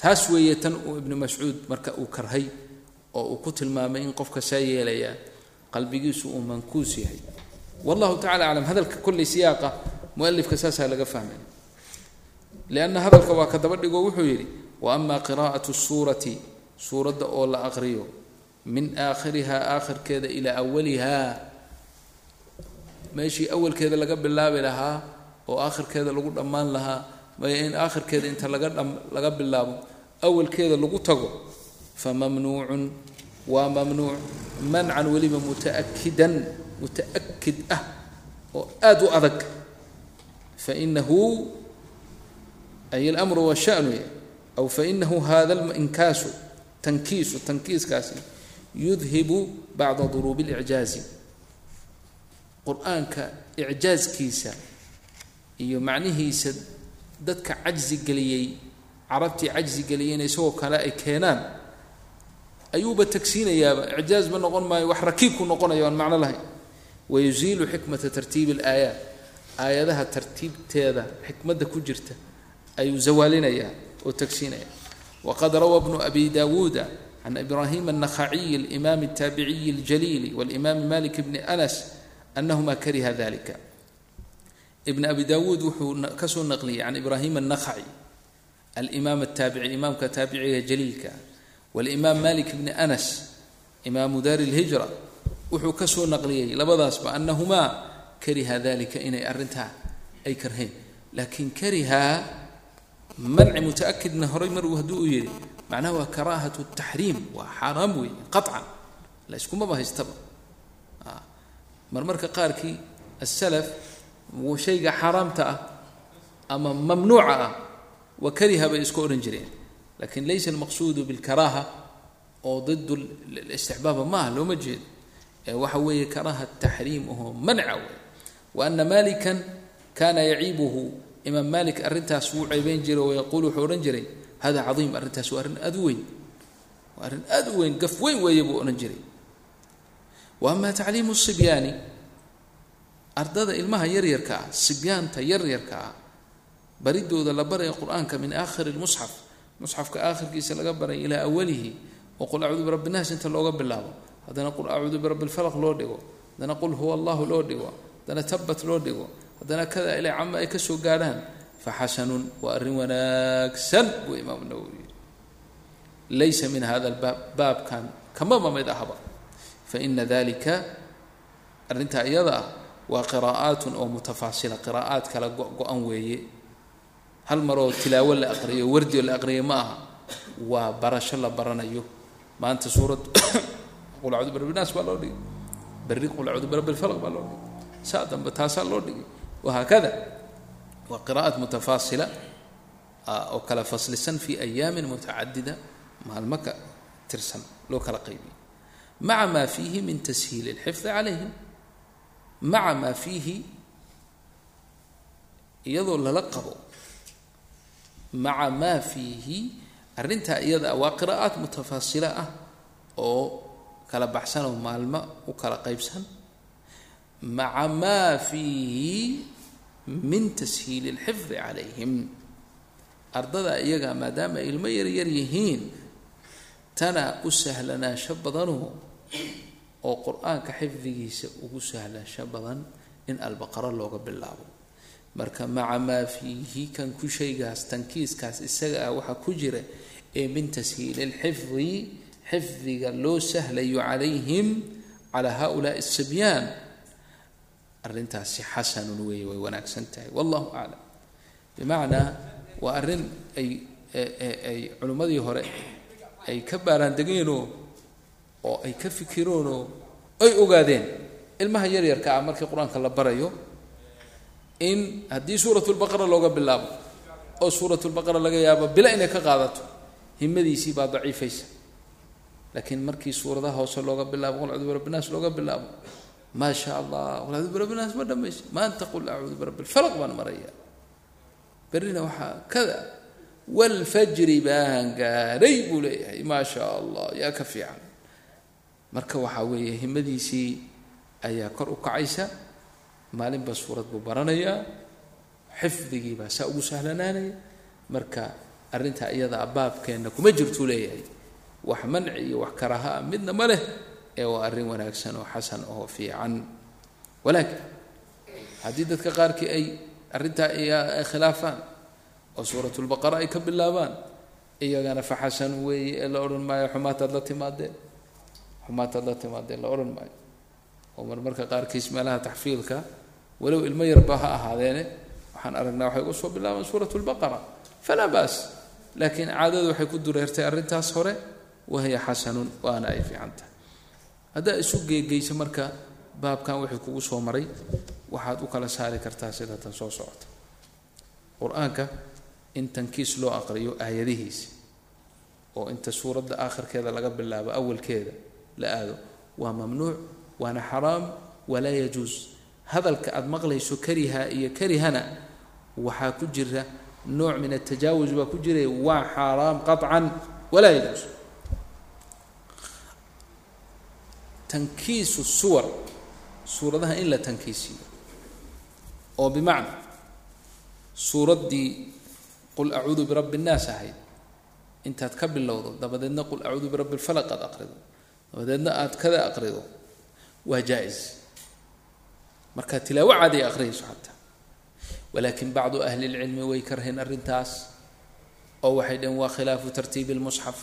Taas weeye tan uu ibnu mascuud marka uu karhay oo uu ku tilmaamay in qofka saa yeelayaa qalbigiisu uu mankuus yahay. Wallahu tacala aclam hadalka kolley siyaaqa mualifka saasaa laga fahmay lianna hadalka waa ka daba dhigo wuxuu yidhi wa ama qiraa'atu suurati suuradda oo la aqriyo min aakhirihaa aakhirkeeda ilaa awalihaa meeshii awalkeeda laga bilaabi lahaa oo aakhirkeeda lagu dhammaan lahaa maya in aakhirkeeda inta laga laga bilaabo awalkeeda lagu tago famamnuucun waa mamnuuc mancan weliba mutaakidan mutaakid ah oo aada u adag fainahu ay اlamru washanu aw fainahu hada linkaasu tankiisu tankiiskaasi yudhibu bacda duruubi اlicjaazi qur-aanka icjaazkiisa iyo macnihiisa dadka cajzi geliyey carabtii cajzi geliyeyna isagoo kale ay keenaan ayuuba tagsiinayaaba icjaaz ma noqon maayo wax rakiibku noqonayo aan macno lahayn wayuziilu xikmata tartiibi اlaayaat aayadaha tartiibteeda xikmadda ku jirta ayuu zawaalinayaa oo tagsiinaya waqad rawaa bnu abi dawuuda can ibraahim النakhaciي اlimaam الtaabiciyi اljaliili wاlimaami malik bni anas anahuma kariha dalika ibn abi dawuud wuxuu kasoo naqliyey can ibraahim النakhaci alimaam الtaabici imaamka taabiciga jaliilka wاlimaam malik bni anas imaamu daari اlhijra wuxuu kasoo naqliyey labadaasba anahumaa kariha dalika inay arrintaa ay karheen laakiin kariha manci mutaakidna horay mar hadduu u yidhi macnaha waa karaahatu taxriim waa xaaraam weeye qaطcan la haystaba marmarka qaarkii asalaf shayga xaaraamta ah ama mamnuuca ah wa kariha bay isku odhan jireen laakiin laysa almaqsuudu bilkaraaha oo did istixbaaba maaha looma jeedo ee waxa weeye karaaha taxriim ahoo manca wey wa ana malikan kana yaciibuhu imaam malik arrintaas wuu ceebeyn jiray oo yaquul wuxuu odhan jiray hada cadiim arrintaas waa arrin aad u weyn. Waa arrin aad u weyn gaf weyn weeye buu odhan jiray. Wa ama tacliimu sibyaani ardada ilmaha yaryarka ah sibyaanta yaryarka ah baridooda la baraya qur'aanka min aakhiri lmusxaf musxafka aakhirkiisa laga baray ilaa awalihi oo qul acuudu birabbi nnaas inta looga bilaabo haddana qul acuudu birabbi lfalaq loo dhigo haddana qul huwa allahu loo dhigo haddana tabat loo dhigo haddana kada ilaa cama ay ka soo gaadhaan fa xasanun waa arrin wanaagsan buu imaamu nawowi yidhi. Laysa min hada albaab baabkan kamaba mid ahba. Faina dalika arrintaa iyada ah waa qiraa'aatun oo mutafaasila qiraa'aad kala go-go-an weeye. Hal maroo tilaawo la aqriyo wardio la aqriyo ma aha. Waa barasho la baranayo. Maanta suurad qul acuudu birabbi naas baa loo dhigay. Berri qul acuudu birabbi lfalaq baa loo dhigay. Saa dambe taasaa loo dhigay wahaakada waa qiraa'at mutafaasila oo kala faslisan fi ayaamin mutacadida maalmo ka tirsan loo kala qaybiyay maca maa fiihi min tashiili اlxifdi calayhim maca maa fiihi iyadoo lala qabo maca maa fiihi arrintaa iyada waa qiraa'aat mutafaasila ah oo kala baxsan oo maalmo u kala qaybsan maca maa fiihi min tashiili اlxifdi calayhim ardada iyaga maadaama ay ilmo yaryar yihiin tana u sahlanaansho badanoo oo qur'aanka xifdigiisa ugu sahlaansho badan in albaqaro looga bilaabo marka maca maa fiihi kan ku shaygaas tankiiskaas isaga ah waxaa ku jira ee min tashiili lxifdi xifdiga loo sahlayo calayhim calaa ha ulaai sibyaan arrintaasi xasanun weeye way wanaagsan tahay. Wallahu aclam bimacnaa waa arrin ay ay culimmadii hore ay ka baaraandegeenoo oo ay ka fikireenoo ay ogaadeen. Ilmaha yaryarka ah markii qur'aanka la barayo in haddii suurat lbaqara looga bilaabo oo suurat lbaqara laga yaabo bila inay ka qaadato himadiisii baa daciifaysa. Laakiin markii suuradaha hoose looga bilaabo qul naas looga bilaabo maa sha allah acuudu birabbi naas ma dhamaysa maanta qul acuudu birabbi lfalaq baan maraya berrina waxaa kada walfajri baan gaadhay buu leeyahay maa sha allah yaa ka fiican marka waxaa weeye himadiisii ayaa kor u kacaysa maalinba suurad buu baranayaa xifdigii baa saa ugu sahlanaanaya marka arrintaa iyadaa baabkeenna kuma jirtuu leeyahay wax manci iyo wax karaha midna ma leh ee waa arrin wanaagsan oo xasan oo fiican. Walaakin haddii dadka qaarkii ay arrintaa khilaafaan oo suuratulbaqara ay ka bilaabaan iyagana fa xasan weeye ee la odhan maayo xumaataad la timaadeen? Xumaataad la timaadeen? La odhan maayo. Oo marmarka qaarkiis meelaha taxfiilka walow ilmo yarba ha ahaadeene waxaan aragnaa waxay uga soo bilaabaan suurat lbaqara falaa baas laakiin caadadu waxay ku dureertay arrintaas hore wahiya xasanun waana ay fiican tahay haddaa isu geegeysa marka baabkan wixii kugu soo maray waxaad u kala saari kartaa sida tan soo socota. Qur'aanka in tankiis loo aqriyo aayadihiisa oo inta suuradda aakhirkeeda laga bilaabo awalkeeda la aado waa mamnuuc waana xaraam walaa yajuus hadalka aada maqlayso kariha iyo karihana waxaa ku jira nooc min atajaawuz baa ku jiray waa xaaraam qaطcan walaa yajuus tankiisu suwar suuradaha in la tankiisiyo oo bimacna suuraddii qul acuudu birabbi الnaas ahayd intaad ka bilowdo dabadeedna qul acuudu birabbi اlfalaq aad aqrido dabadeedna aad kada aqrido waa jaa-is markaa tilaawo caadi ay aqriyayso xataa walaakin bacdu ahli اlcilmi way karheen arrintaas oo waxay dhaheen waa khilaafu tartiibi اlmusxaf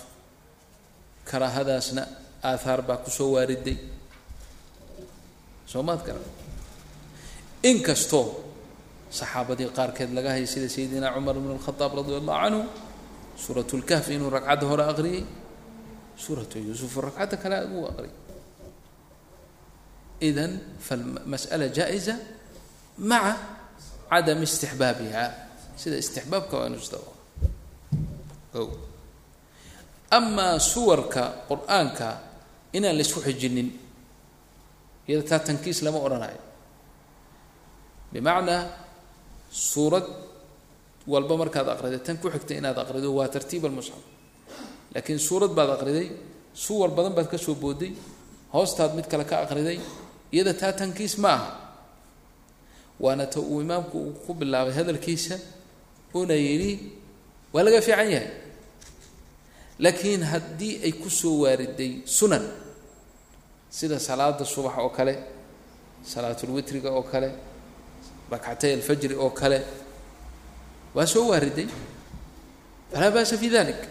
karaahadaasna aathaar baa ku soo waariday. Soo maad garan inkastoo saxaabadii qaarkeed laga hayay sida sayidina cumar bn اlkhadaab radi allahu canhu suurat lkahfi inuu ragcadda hore aqriyay suuratu yuusuf ragcadda kale uu aqriyay. Idan falmas'ala jaa-iza maca cadam istixbaabiha. Sida istixbaabka waa inu isdabo o amaa suwarka qur'aanka inaan la isku xijinin. Iyada taa tankiis lama odhanayo bimacnaa suurad walba markaad aqriday tan ku xigtay inaad aqrido waa tartiib almusxaf laakiin suurad baad aqriday suwar badan baad ka soo booday hoostaad mid kale ka aqriday iyada taa tankiis ma aha. Waana ta uu imaamku uu ku bilaabay hadalkiisa una yidhi waa laga fiican yahay laakiin haddii ay ku soo waariday sunan sida salaada subax oo kale salaatulwitriga oo kale rakcatay alfajri oo kale waa soo waariday? Falaa ba'sa fi dalik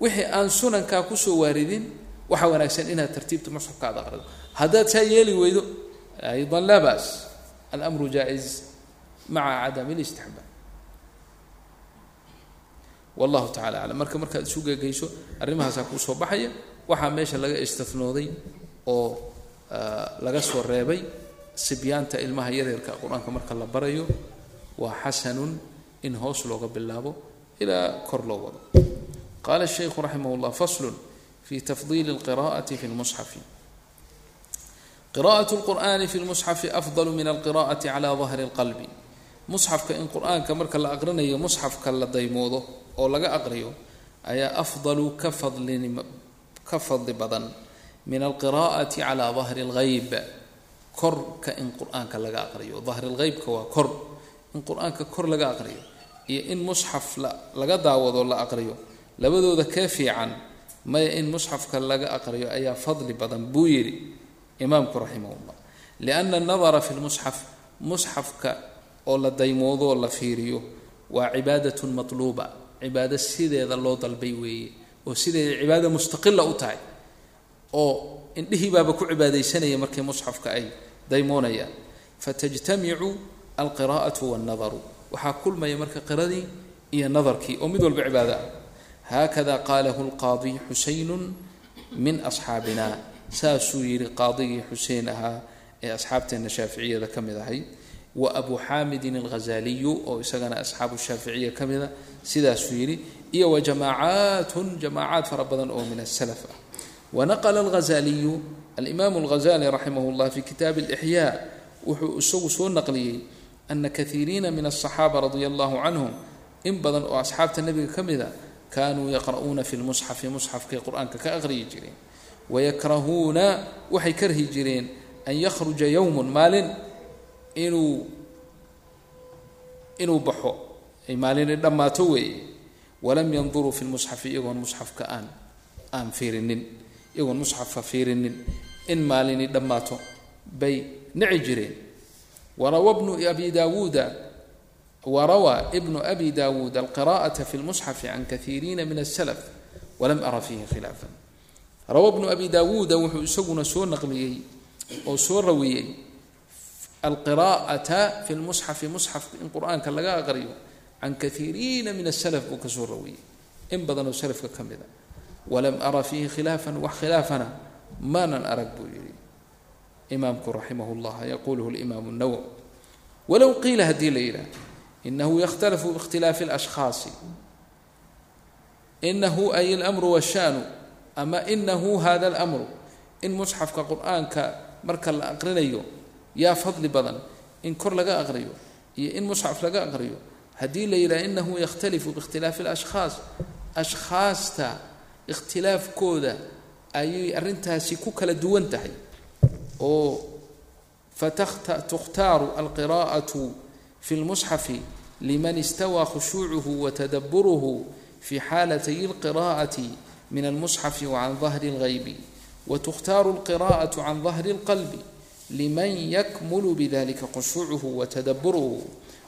wixii aan sunankaa ku soo waaridin waxaa wanaagsan inaad tartiibta musxafka aad aqrido haddaad saa yeeli weydo aydan laa ba's almru jaa-is maca cadami listixbaab wallahu tacala aclam marka markaad isu geegeyso arrimahaasaa kuu soo baxaya waxaa meesha laga istinooday oo laga soo reebay sibyaanta ilmaha yaryarka qur-aanka marka la barayo waa xasanun in hoos looga bilaabo ilaa kor loo wado qaala الshaykhu raximah اllah faslu fi tafdiili اlqira'ati fi اlmusxafi qira'aة اlqur'ani fi اlmusxafi afdal min alqira'ati cala dahri اlqalbi musxafka in qur-aanka marka la aqrinayo musxafka la daymoodo oo laga aqriyo ayaa afdalu ka fadlin ka fadli badan min alqira'ati cala dahri اlgayb korka in qur'aanka laga aqriyo. Dahri lgeybka waa kor. In qur'aanka kor laga aqriyo iyo in musxaf laga daawado la aqriyo labadooda kee fiican maya in musxafka laga aqriyo ayaa fadli badan buu yidhi imaamku raximah llah lianna anadara fi lmusxaf musxafka oo la daymoodo la fiiriyo waa cibaadatun matluuba cibaado sideeda loo dalbay weeye oo sideeda cibaada mustaqila u tahay oo indhihii baaba ku cibaadaysanaya markii musxafka ay daymoonayaan fatajtamicu alqira'atu wannadaru waxaa kulmaya marka qiradii iyo nadarkii oo mid walba cibaado ah. Haakada qaalahu lqaadi xuseynun min asxaabina saasuu yidhi qaadigii xuseen ahaa ee asxaabteenna shaaficiyada ka mid ahay wa abu xaamidin alghazaliyu oo isagana asxaabu shaaficiya ka mida sidaasuu yidhi iyo wa jamaacaatun jamaacaad fara badan oo min asalaf ah. Wanaqla alghazaliyu alimaamu alghazali raximah llah fi kitaabi alixyaa wuxuu isagu soo naqliyey ana kaiiriina min aلصaxaaba radia allahu canhum in badan oo asxaabta nebiga ka mida kaanuu yaqra'uuna fi lmusxafi musxafkay qur'aanka ka aqriyi jireen. Wayakrahuuna waxay karhi jireen an yakhruja yowmun maalin inuu inuu baxo. Ay maalin dhammaato weeye. Walam yanduruu fi lmusxafi iyagoon musxafka aan aan fiirinin. Iyagoon musxafka fiirinin in maalini dhammaato bay nici jireen. Warawa bnu abi daawuuda warawaa ibnu abi daawuud alqira'ata fi lmusxafi can kaiiriina min asalaf walam ara fiihi khilaafan. Rawa bnu abi daawuuda wuxuu isaguna soo naqliyey oo soo rawiyey alqira'ata fi lmusxafi musxafka in qur'aanka laga aqriyo can kaiiriina min asalaf buu ka soo raweeyey in badanoo salafka ka mida walam ara fiihi khilaafan wax khilaafana maanan arag buu yihi imaamku raximah llah yaquluhu limaam nawow walow qiila haddii la yidhaah inahu yakhtalafu biikhtilaafi اlashkhaasi inahu ay almru washanu ama inahu hada اlmru in musxafka qur'aanka marka la aqrinayo yaa fadli badan in kor laga aqriyo iyo in musxaf laga aqriyo. Haddii la yidhaha inahu yakhtalifu biikhtilaafi alashkhaas ashkhaasta ikhtilaafkooda ayay arrintaasi ku kala duwan tahay. Oo fatukhtaaru alqira'atu fi lmusxafi liman istawaa khushuucuhu wa tadaburuhu fi xaalatay alqira'ati min almusxafi wa can dahri اlghaybi wa tukhtaaru alqira'atu can dahri اlqalbi liman yakmulu bidalika khushuucuhu watadaburuhu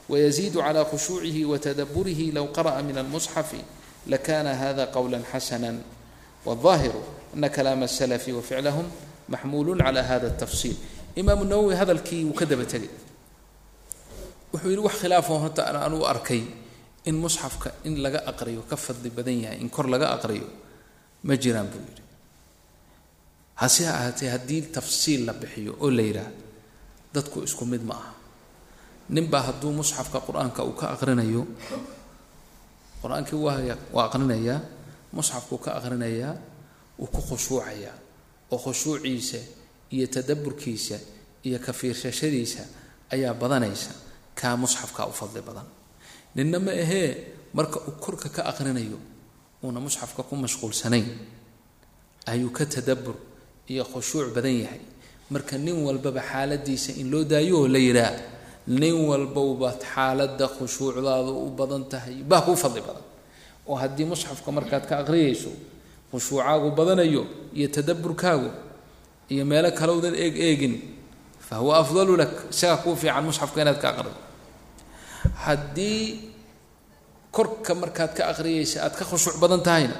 wayaziidu calaa khushuucihi watadaburihi low qara'a min almusxafi lakana hada qowla xasana waahiru ana kalaama asalafi wa ficlahum maxmuulu cala hada tafsiil imaamu nawowi hadalkii wuu ka daba tegay wuxuu yidhi wax khilaafoo horta aan anugu arkay in musxafka in laga aqriyo ka fadli badan yahay in kor laga aqriyo ma jiraan buu yidhi hase ahaatee haddii tafsiil la bixiyo oo la yidhaah dadku isku mid ma aha. Ninbaa hadduu musxafka qur'aanka uu ka aqrinayo qur'aankii waa aqrinayaa musxafkuu ka aqrinayaa wuu ku khushuucayaa. Oo khushuuciisa iyo tadaburkiisa iyo ka fiirsashadiisa ayaa badanaysa kaa musxafkaa u fadli badan. Ninna ma ahee marka uu korka ka aqrinayo uuna musxafka ku mashquulsanayn ayuu ka tadabur iyo khushuuc badan yahay. Marka nin walbaba xaaladiisa in loo daayo oo la yidhaah nin walbowba xaaladda khushuucdaadu u badan tahay baa kuu fadli badan. Oo haddii musxafka markaad ka aqriyayso khushuucaagu badanayo iyo tadaburkaagu iyo meelo kalowdan eeg eegin fa huwa afdalu lak isagaa kuu fiican musxafka inaad ka aqrido haddii korka markaad ka aqriyaysa aad ka khushuuc badan tahayna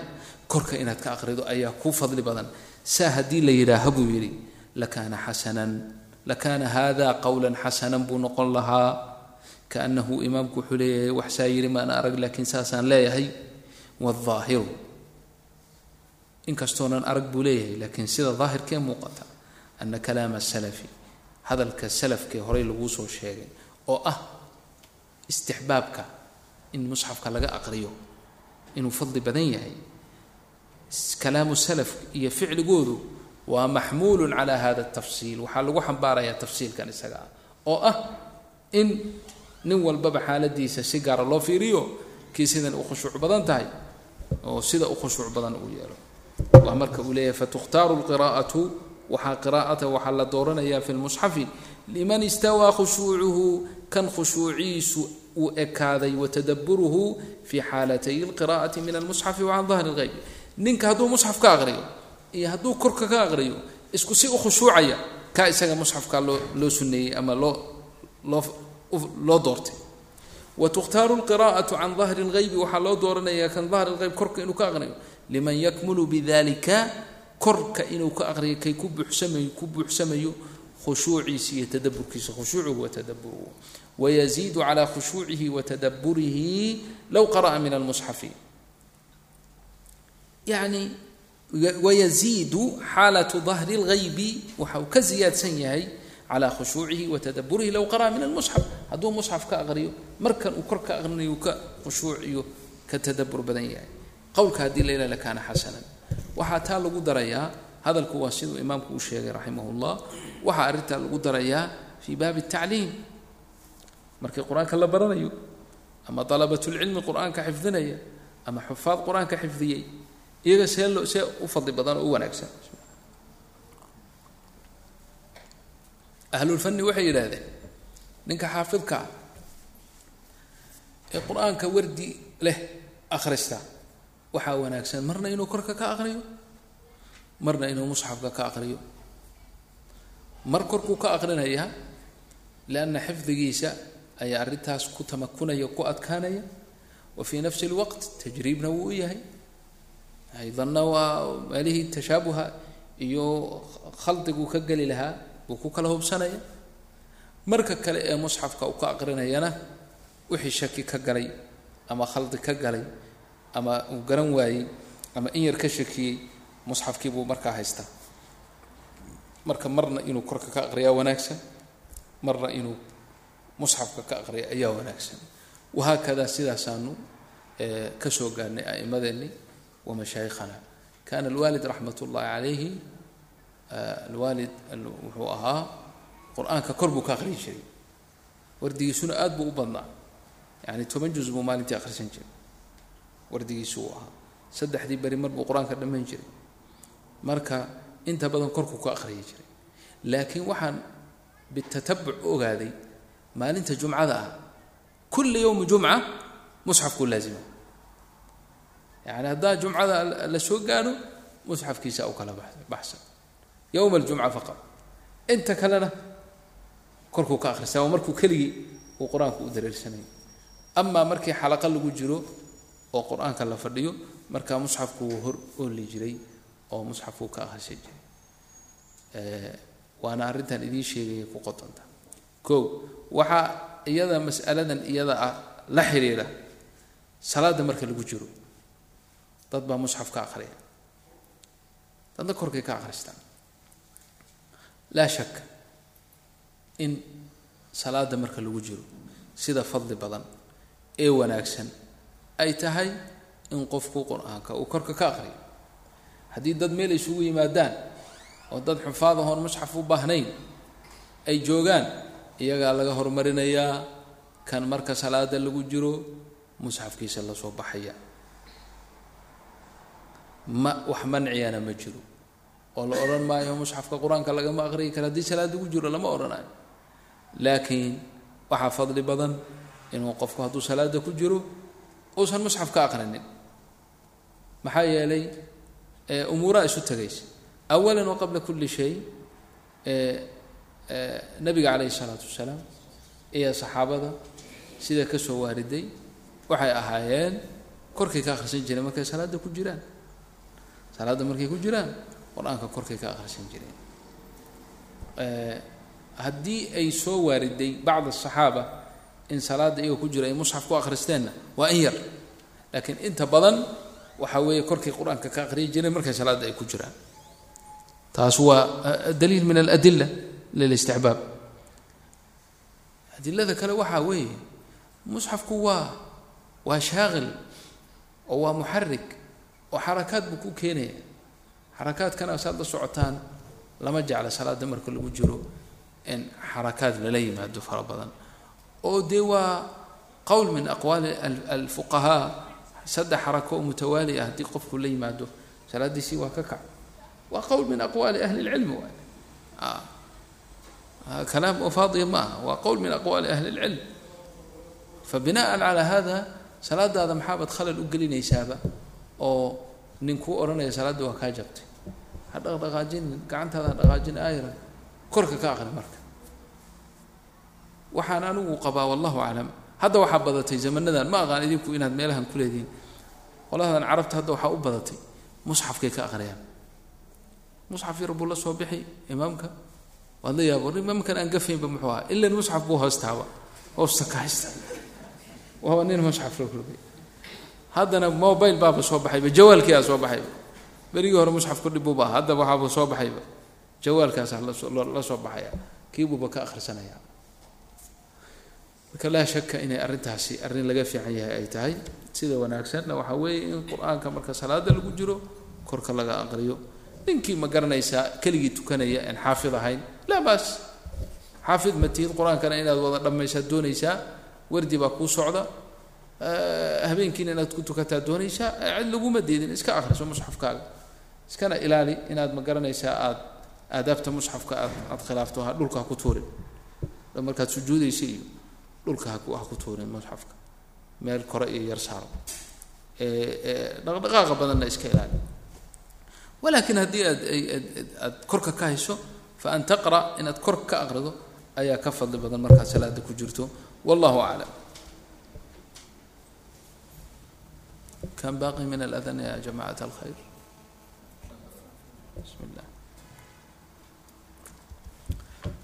korka inaad ka aqrido ayaa kuu fadli badan saa haddii la yidhaaha buu yidhi lakaana xasanan lakaana hada qowla xasanan buu noqon lahaa. Kaanahu imaamku wuxuu leeyahay waxsaa yidhi maan arag laakiin saasaan leeyahay. Waaahiru inkastoonan arag buu leeyahay laakiin sida daahirkee muuqata ana kalaama salafi hadalka salafkee horey laguu soo sheegay oo ah istixbaabka in musxafka laga aqriyo inuu fadli badan yahay kalaamu salaf iyo ficligoodu waa maxmuulu cala hada tafsiil. Waxaa lagu xambaarayaa tafsiilkan isaga ah oo ah in nin walbaba xaaladiisa si gaara loo fiiriyo kii sidan u khushuuc badan tahay oo sida u khushuuc badan uu yeelo. Waa marka uu leeyahay fatukhtaaru lqiraa'atu waxaa qiraa'ata waxaa la dooranayaa fi lmusxafi liman istawaa khushuucuhu kan khushuuciisu uu ekaaday watadaburuhu fi xaalatay lqiraa'ati min almusxafi wacan dahri lgayb ninka hadduu musxaf ka aqriyo iyo hadduu korka ka aqriyo isku si u khushuucaya kaa isaga musxafkaa loo loo suneeyey ama loo loo loo doortay. Wa tukhtaaru lqiraa'atu can dahri lgaybi waxaa loo dooranayaa kan dahri lgayb korka inuu ka aqriyo. Liman yakmulu bidalika korka inuu ka aqriyo kay ku buuxsamayo ku buuxsamayo khushuuciisa iyo tadaburkiisa khushuucuhu wa tadaburuhu wayaziidu calaa khushuucihi wa low qara'a min almusxafi yani wayaziidu xaalatu dahri اlgaybi waxa uu ka ziyaadsan yahay calaa khushuucihi wa tadaburihi low qara'a min almusxaf hadduu musxaf ka aqriyo markan uu kor ka aqrinayo uu ka khushuuc iyo ka tadabur badan yahay qowlka haddii la ilaha lakaana xasanan waxaa taa lagu darayaa hadalku waa siduu imaamku u sheegay raximah اllah waxaa arrintaa lagu darayaa fii baabi الtacliim markii qur-aanka la baranayo ama dalabat اlcilmi qur-aanka xifdinaya ama xufaad qur-aanka xifdiyey iyaga see see u fadli badan oo u wanaagsan. Ahlulfanni waxay yidhaahdeen ninka xaafidka ah ee qur'aanka wardi leh akhrista waxaa wanaagsan. Marna inuu korka ka aqriyo marna inuu musxafka ka aqriyo mar korkuu ka aqrinaya lianna xifdigiisa ayaa arrintaas ku tamakunaya ku adkaanaya. Wa fii nafsi اlwaqt tajriibna wuu u yahay aydanna waa meelihii tashaabuha iyo khaldiguu ka geli lahaa buu ku kala hubsanaya marka kale ee musxafka uu ka aqrinayana wixii shaki ka galay ama khaldi ka galay ama uu garan waayey ama in yar ka shakiyey musxafkii buu markaa haystaa marka marna inuu korka ka aqriyaa wanaagsan marna inuu musxafka ka aqriya ayaa wanaagsan wahaakadaa sidaasaanu ka soo gaarnay a'imadeenni mashaayikhana kana alwaalid raxmat ullahi calayhi alwaalid wuxuu ahaa qur'aanka kor buu ka aqriyi jiray wardigiisuna aad buu u badnaa yani toban juz buu maalintii akhrisan jiray wardigiisu uu ahaa saddexdii beri mar buu qur'aanka dhammayn jiray marka inta badan korkuu ka akhriyi jiray laakiin waxaan bitatabuc ogaaday maalinta jumcada ah kulli yowmi jumca musxafkuu laazima yani haddaa jumcada la soo gaadho musxafkiisa u kala baxsan yowma aljumca faqad inta kalena korkuu ka akhristaa waa markuu keligii uu qur'aanku u dareersanay amaa markii xalaqa lagu jiro oo qur'aanka la fadhiyo markaa musxafku wuu hor ooli jiray oo musxafkuu ka akhrisan jiray waana arrintan idiin sheegaya ku qodonta kow waxaa iyada mas'aladan iyada ah la xiriira salaadda marka lagu jiro dad baa musxaf ka akhriya. Dadna korkay ka akhristaan. Laa shaka in salaada marka lagu jiro sida fadli badan ee wanaagsan ay tahay in qofku qur'aanka uu korka ka aqriyo haddii dad meel isugu yimaadaan oo dad xufaad ahoon musxaf u baahnayn ay joogaan iyagaa laga horumarinayaa kan marka salaada lagu jiro musxafkiisa la soo baxaya ma wax manciyana ma jiro. oo la odhan maayo musxafka qur'aanka lagama aqriyi karo. Haddii salaad lagu jiro lama odhanayo laakiin waxaa fadli badan inuu qofku hadduu salaada ku jiro uusan musxaf ka aqrinin maxaa yeelay umuuraha isu tegaysa awalan wa qabla kulli shay nabiga calayhi isalaatu wasalaam iyo saxaabada sida ka soo waariday waxay ahaayeen korkay ka akhrisan jireen markay salaada ku jiraan salaadda markay ku jiraan qur'aanka korkay ka akhrisan jireen. Haddii ay soo waariday bacd asaxaaba in salaadda iyagoo ku jira ay musxaf ku akhristeenna waa in yar. Laakiin inta badan waxaa weeye korkay qur'aanka ka aqriyi jireen markay salaadda ay ku jiraan. Taas waa daliil min aladila lilistixbaab. Adilada kale waxaa weeye musxafku waa waa shaaqil oo waa muxarik oo xarakaad buu ku keenaya. Xarakaadkana saad la socotaan lama jecla salaada marka lagu jiro in xarakaad lala yimaado fara badan. Oo dee waa qowl min aqwaali alfuqahaa saddex xarako oo mutawaali ah haddii qofku la yimaado salaadiisii waa ka kac. Waa qowl min aqwaali ahli lcilmi waay. Kalaam oo faadiya ma aha. Waa qowl min aqwaali ahli lcilm fabinaan calaa hada salaadaada maxaabaad khalal u gelinaysaaba oo nin kuu odhanaya salaadda waa kaa jabtay. Ha dhaqdhaqaajinin gacantaada ha dhaqaajin aayra korka ka aqri marka. Waxaan anigu qabaa wallahu aclam. Hadda waxaa badatay zamanadan ma aqaan idinku inaad meelahan ku leedihiin. Qoladan carabta hadda waxaa u badatay. Musxafkay ka aqriyaan. Musxaf yar la soo bixi imaamka. Waad la yaabo imaamkan aan gafaynba muxuu ahaa. Ilan musxaf buu hoostaaba hoosta ka haysta waaba nin musxaf la kulmay haddana mobile baaba soo baxayba jawaalkii aa soo baxayba. Berigii hore musxafku dhibuba ah haddaba waxaaba soo baxayba. Jawaalkaasaa la soo baxaya kiibuuba ka akhrisanaya marka laa shaka inay arrintaasi arrin laga fiican yahay ay tahay. Sida wanaagsanna waxaa weeye in qur'aanka marka salaada lagu jiro korka laga aqriyo. Ninkii ma garanaysaa keligii tukanaya aan xaafid ahayn? Laa xaafid ma tihid qur'aankana inaad wada dhammaysaad doonaysaa? Wardi baa kuu socda habeenkiina inaad ku tukataa doonaysaa cid laguma diidin iska akhriso musxafkaaga. Iskana ilaali inaad ma garanaysaa aad aadaabta musxafka aad aad khilaafto ha dhulka ha ku tuurin. Markaad sujuudaysa iyo dhulka haku ha ku tuurin musxafka. Meel kore iyo yar saaro dhaqdhaqaaqa badanna iska ilaali. Walakin haddii aad aad korka ka hayso fa an taqra inaad korka ka aqrido ayaa ka fadli badan markaad salaada ku jirto. Wallahu aclam كم باقي من الأذان يا جماعة الخير بسم الله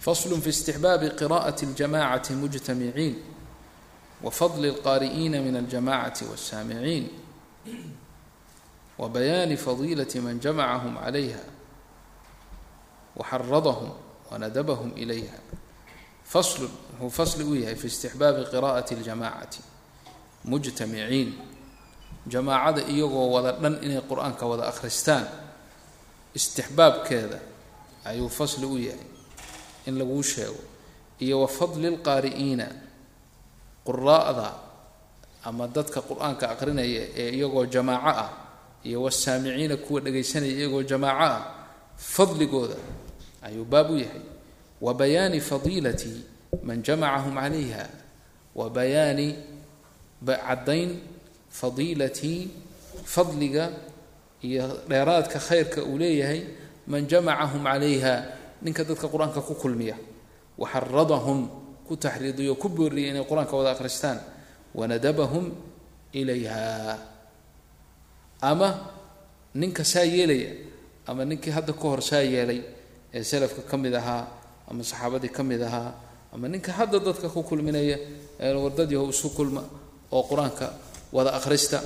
فصل في استحباب قراءة الجماعة مجتمعين وفضل القارئين من الجماعة والسامعين wa bayaani fadiilati man jamacahum calayha waxaradahum wanadabahum ilayha faslun wuxuu fasli u yahay fi istixbaabi qiraa'ati اljamacati mujtamiciin jamaacada iyagoo wada dhan inay qur'aanka wada akhristaan istixbaabkeeda ayuu fasli u yahay in laguu sheego. Iyo wa fadli lqaari'iina quraa'da ama dadka qur'aanka aqrinaya ee iyagoo jamaaco ah iyo wasaamiciina kuwa dhagaysanaya iyagoo jamaaco ah fadligooda ayuu baab u yahay. Wa bayaani fadiilati man jamacahum calayha wa bayaani caddayn fadiilati fadliga iyo dheeraadka khayrka uu leeyahay man jamacahum calayha ninka dadka qur'aanka ku kulmiya. Waxaradahum ku taxriidiyo ku booriyay inay qur'aanka wada akhristaan wanadabahum ilayha. Ama ninka saa yeelaya ama ninkii hadda ka hor saa yeelay ee salafka ka mid ahaa ama saxaabadii ka mid ahaa ama ninka hadda dadka ku kulminaya ee wardadii isu kulma oo qur'aanka wada akhrista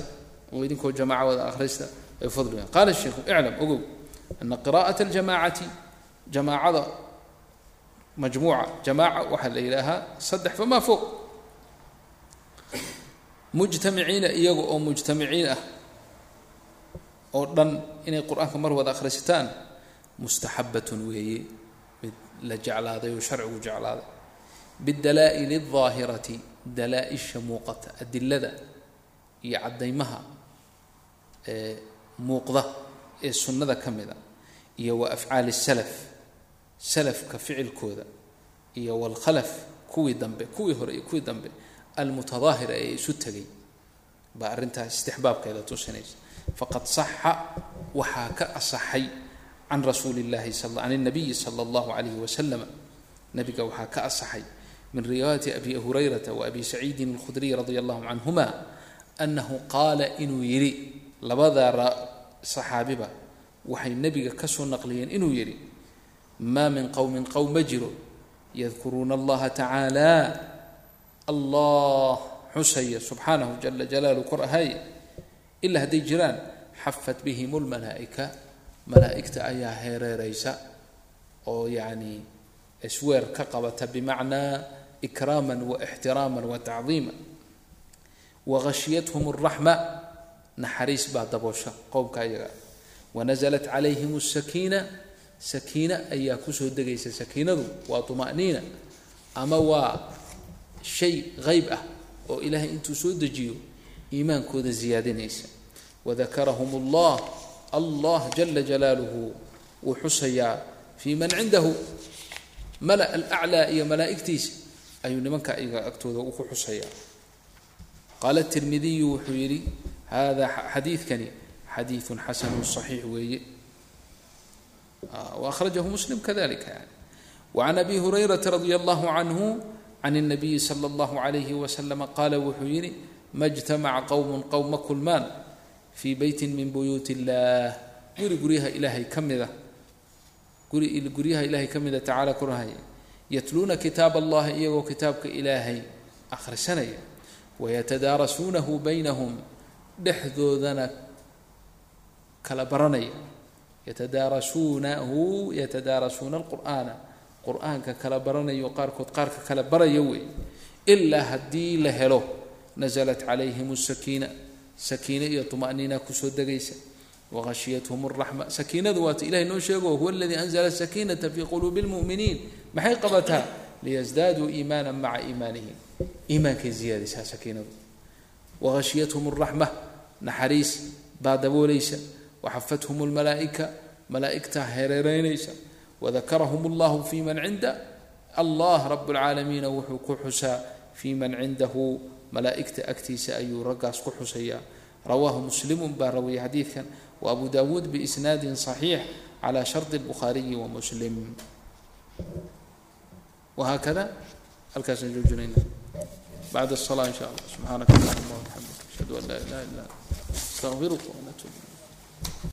oo idinkoo jamaca wada akhrista ay fadliga qaala sheikhu iclam ogow. Ana qiraa'ata aljamaacati jamaacada majmuuca jamaaca waxaa la yidhaahaa saddex famaa fog mujtamiciina iyaga oo mujtamiciin ah oo dhan inay qur'aanka mar wada akhrisataan mustaxabatun weeye mid la jeclaaday oo sharcigu jeclaaday. Bidalaa'ili aldaahirati dalaa-isha muuqata adilada iyo caddaymaha ee muuqda ee sunnada ka mida iyo wa afcaali salaf salafka ficilkooda iyo walkhalaf kuwii dambe kuwii hore iyo kuwii dambe almutadaahira ee isu tegay baa arrintaas istixbaabkeeda tusinaysa faqad saxa waxaa ka asaxay can rasuuli llahi can اnabiyi sala اllahu alayhi waslama nabiga waxaa ka asaxay min riwaayati abi hurayrata wa abi saciidin اlkhudriy radi allahu canhuma anahu qaala inuu yidhi labadaa saxaabiba waxay nebiga ka soo naqliyeen inuu yidhi maa min qowmin qowm ma jiro yadkuruuna allaha tacaala. Allah xusaya subxaanahu jala jalaalu kor ahaye ilaa hadday jiraan xafat bihim lmalaa'ika malaa'igta ayaa heereeraysa oo yacni isweer ka qabata bimacnaa ikraama waixtiraama watacdiima wahashiyathum اraxma naxariis baa daboosha qowmka ayaga wanaزlat calayhim الsakiina sakiina ayaa kusoo degaysa sakiinadu waa طuma'niina ama waa shay hayb ah oo ilaahay intuu soo dejiyo iimaankooda ziyaadinaysa wadakarahum اllah allah jala jalaaluhu wuu xusayaa fii man cindahu mala alaclaa iyo malaa'igtiisa ayuu nimanka iyaga agtooda uu ku xusayaa qaala tirmidiyu wuxuu yidhi hada xadiidkani xadiiثu xasanu صaxiix weeye waأkhrajahu muslim kadalika yani wacan abi hurayrata radi allahu canhu can الnabiyi slى اllahu عalayhi waslama qaala wuxuu yidhi ma اjtamaca qowm qowm ma kulmaan fii beyti min buyuut اllah guri guryaha ilaahay ka mida guri guryaha ilaahay ka mida tacaala korahaya yatluuna kitaab allahi iyagoo kitaabka ilaahay akhrisanaya wayatadaarasuunahu baynahum dhexdoodana kala baranaya yatadaarasuunahu yatadaarasuuna alqur'aana qur'aanka kala baranayo qaarkood qaarka kala baraya wey ilaa haddii la helo nasalat calayhim sakiina sakiine iyo tuma'niina ku soo degaysa wahashiyathum raxma sakiinadu waata ilahay noo sheego huwa aladii anzla sakiinata fii quluubi lmu'miniin maxay qabataa liyasdaaduu iimaana maca iimaanihim iimaankay ziyaadaysaa sakiinadu wahashiyathum raxma naxariis baa daboolaysa. Waxafathum lmalaa'ika malaa'igtaa hereereynaysa wadakarahum allahu fi man cinda. Allah rab lcaalamiina wuxuu ku xusaa fii man cindahu. Malaa'igta agtiisa ayuu raggaas ku xusayaa. Rawaahu muslimun baa rawiyay xadiidkan. Wa abu dawuud biisnaadin صaxiix cala shardi اlbukhaariyi wa muslim. Wahaakada halkaasaan joojinayna bعd الصلاة in shاء اllah subحaanaka اllahuma وبxamdik ashhadu an laa ilaha illa ant اstaqfirka ونatub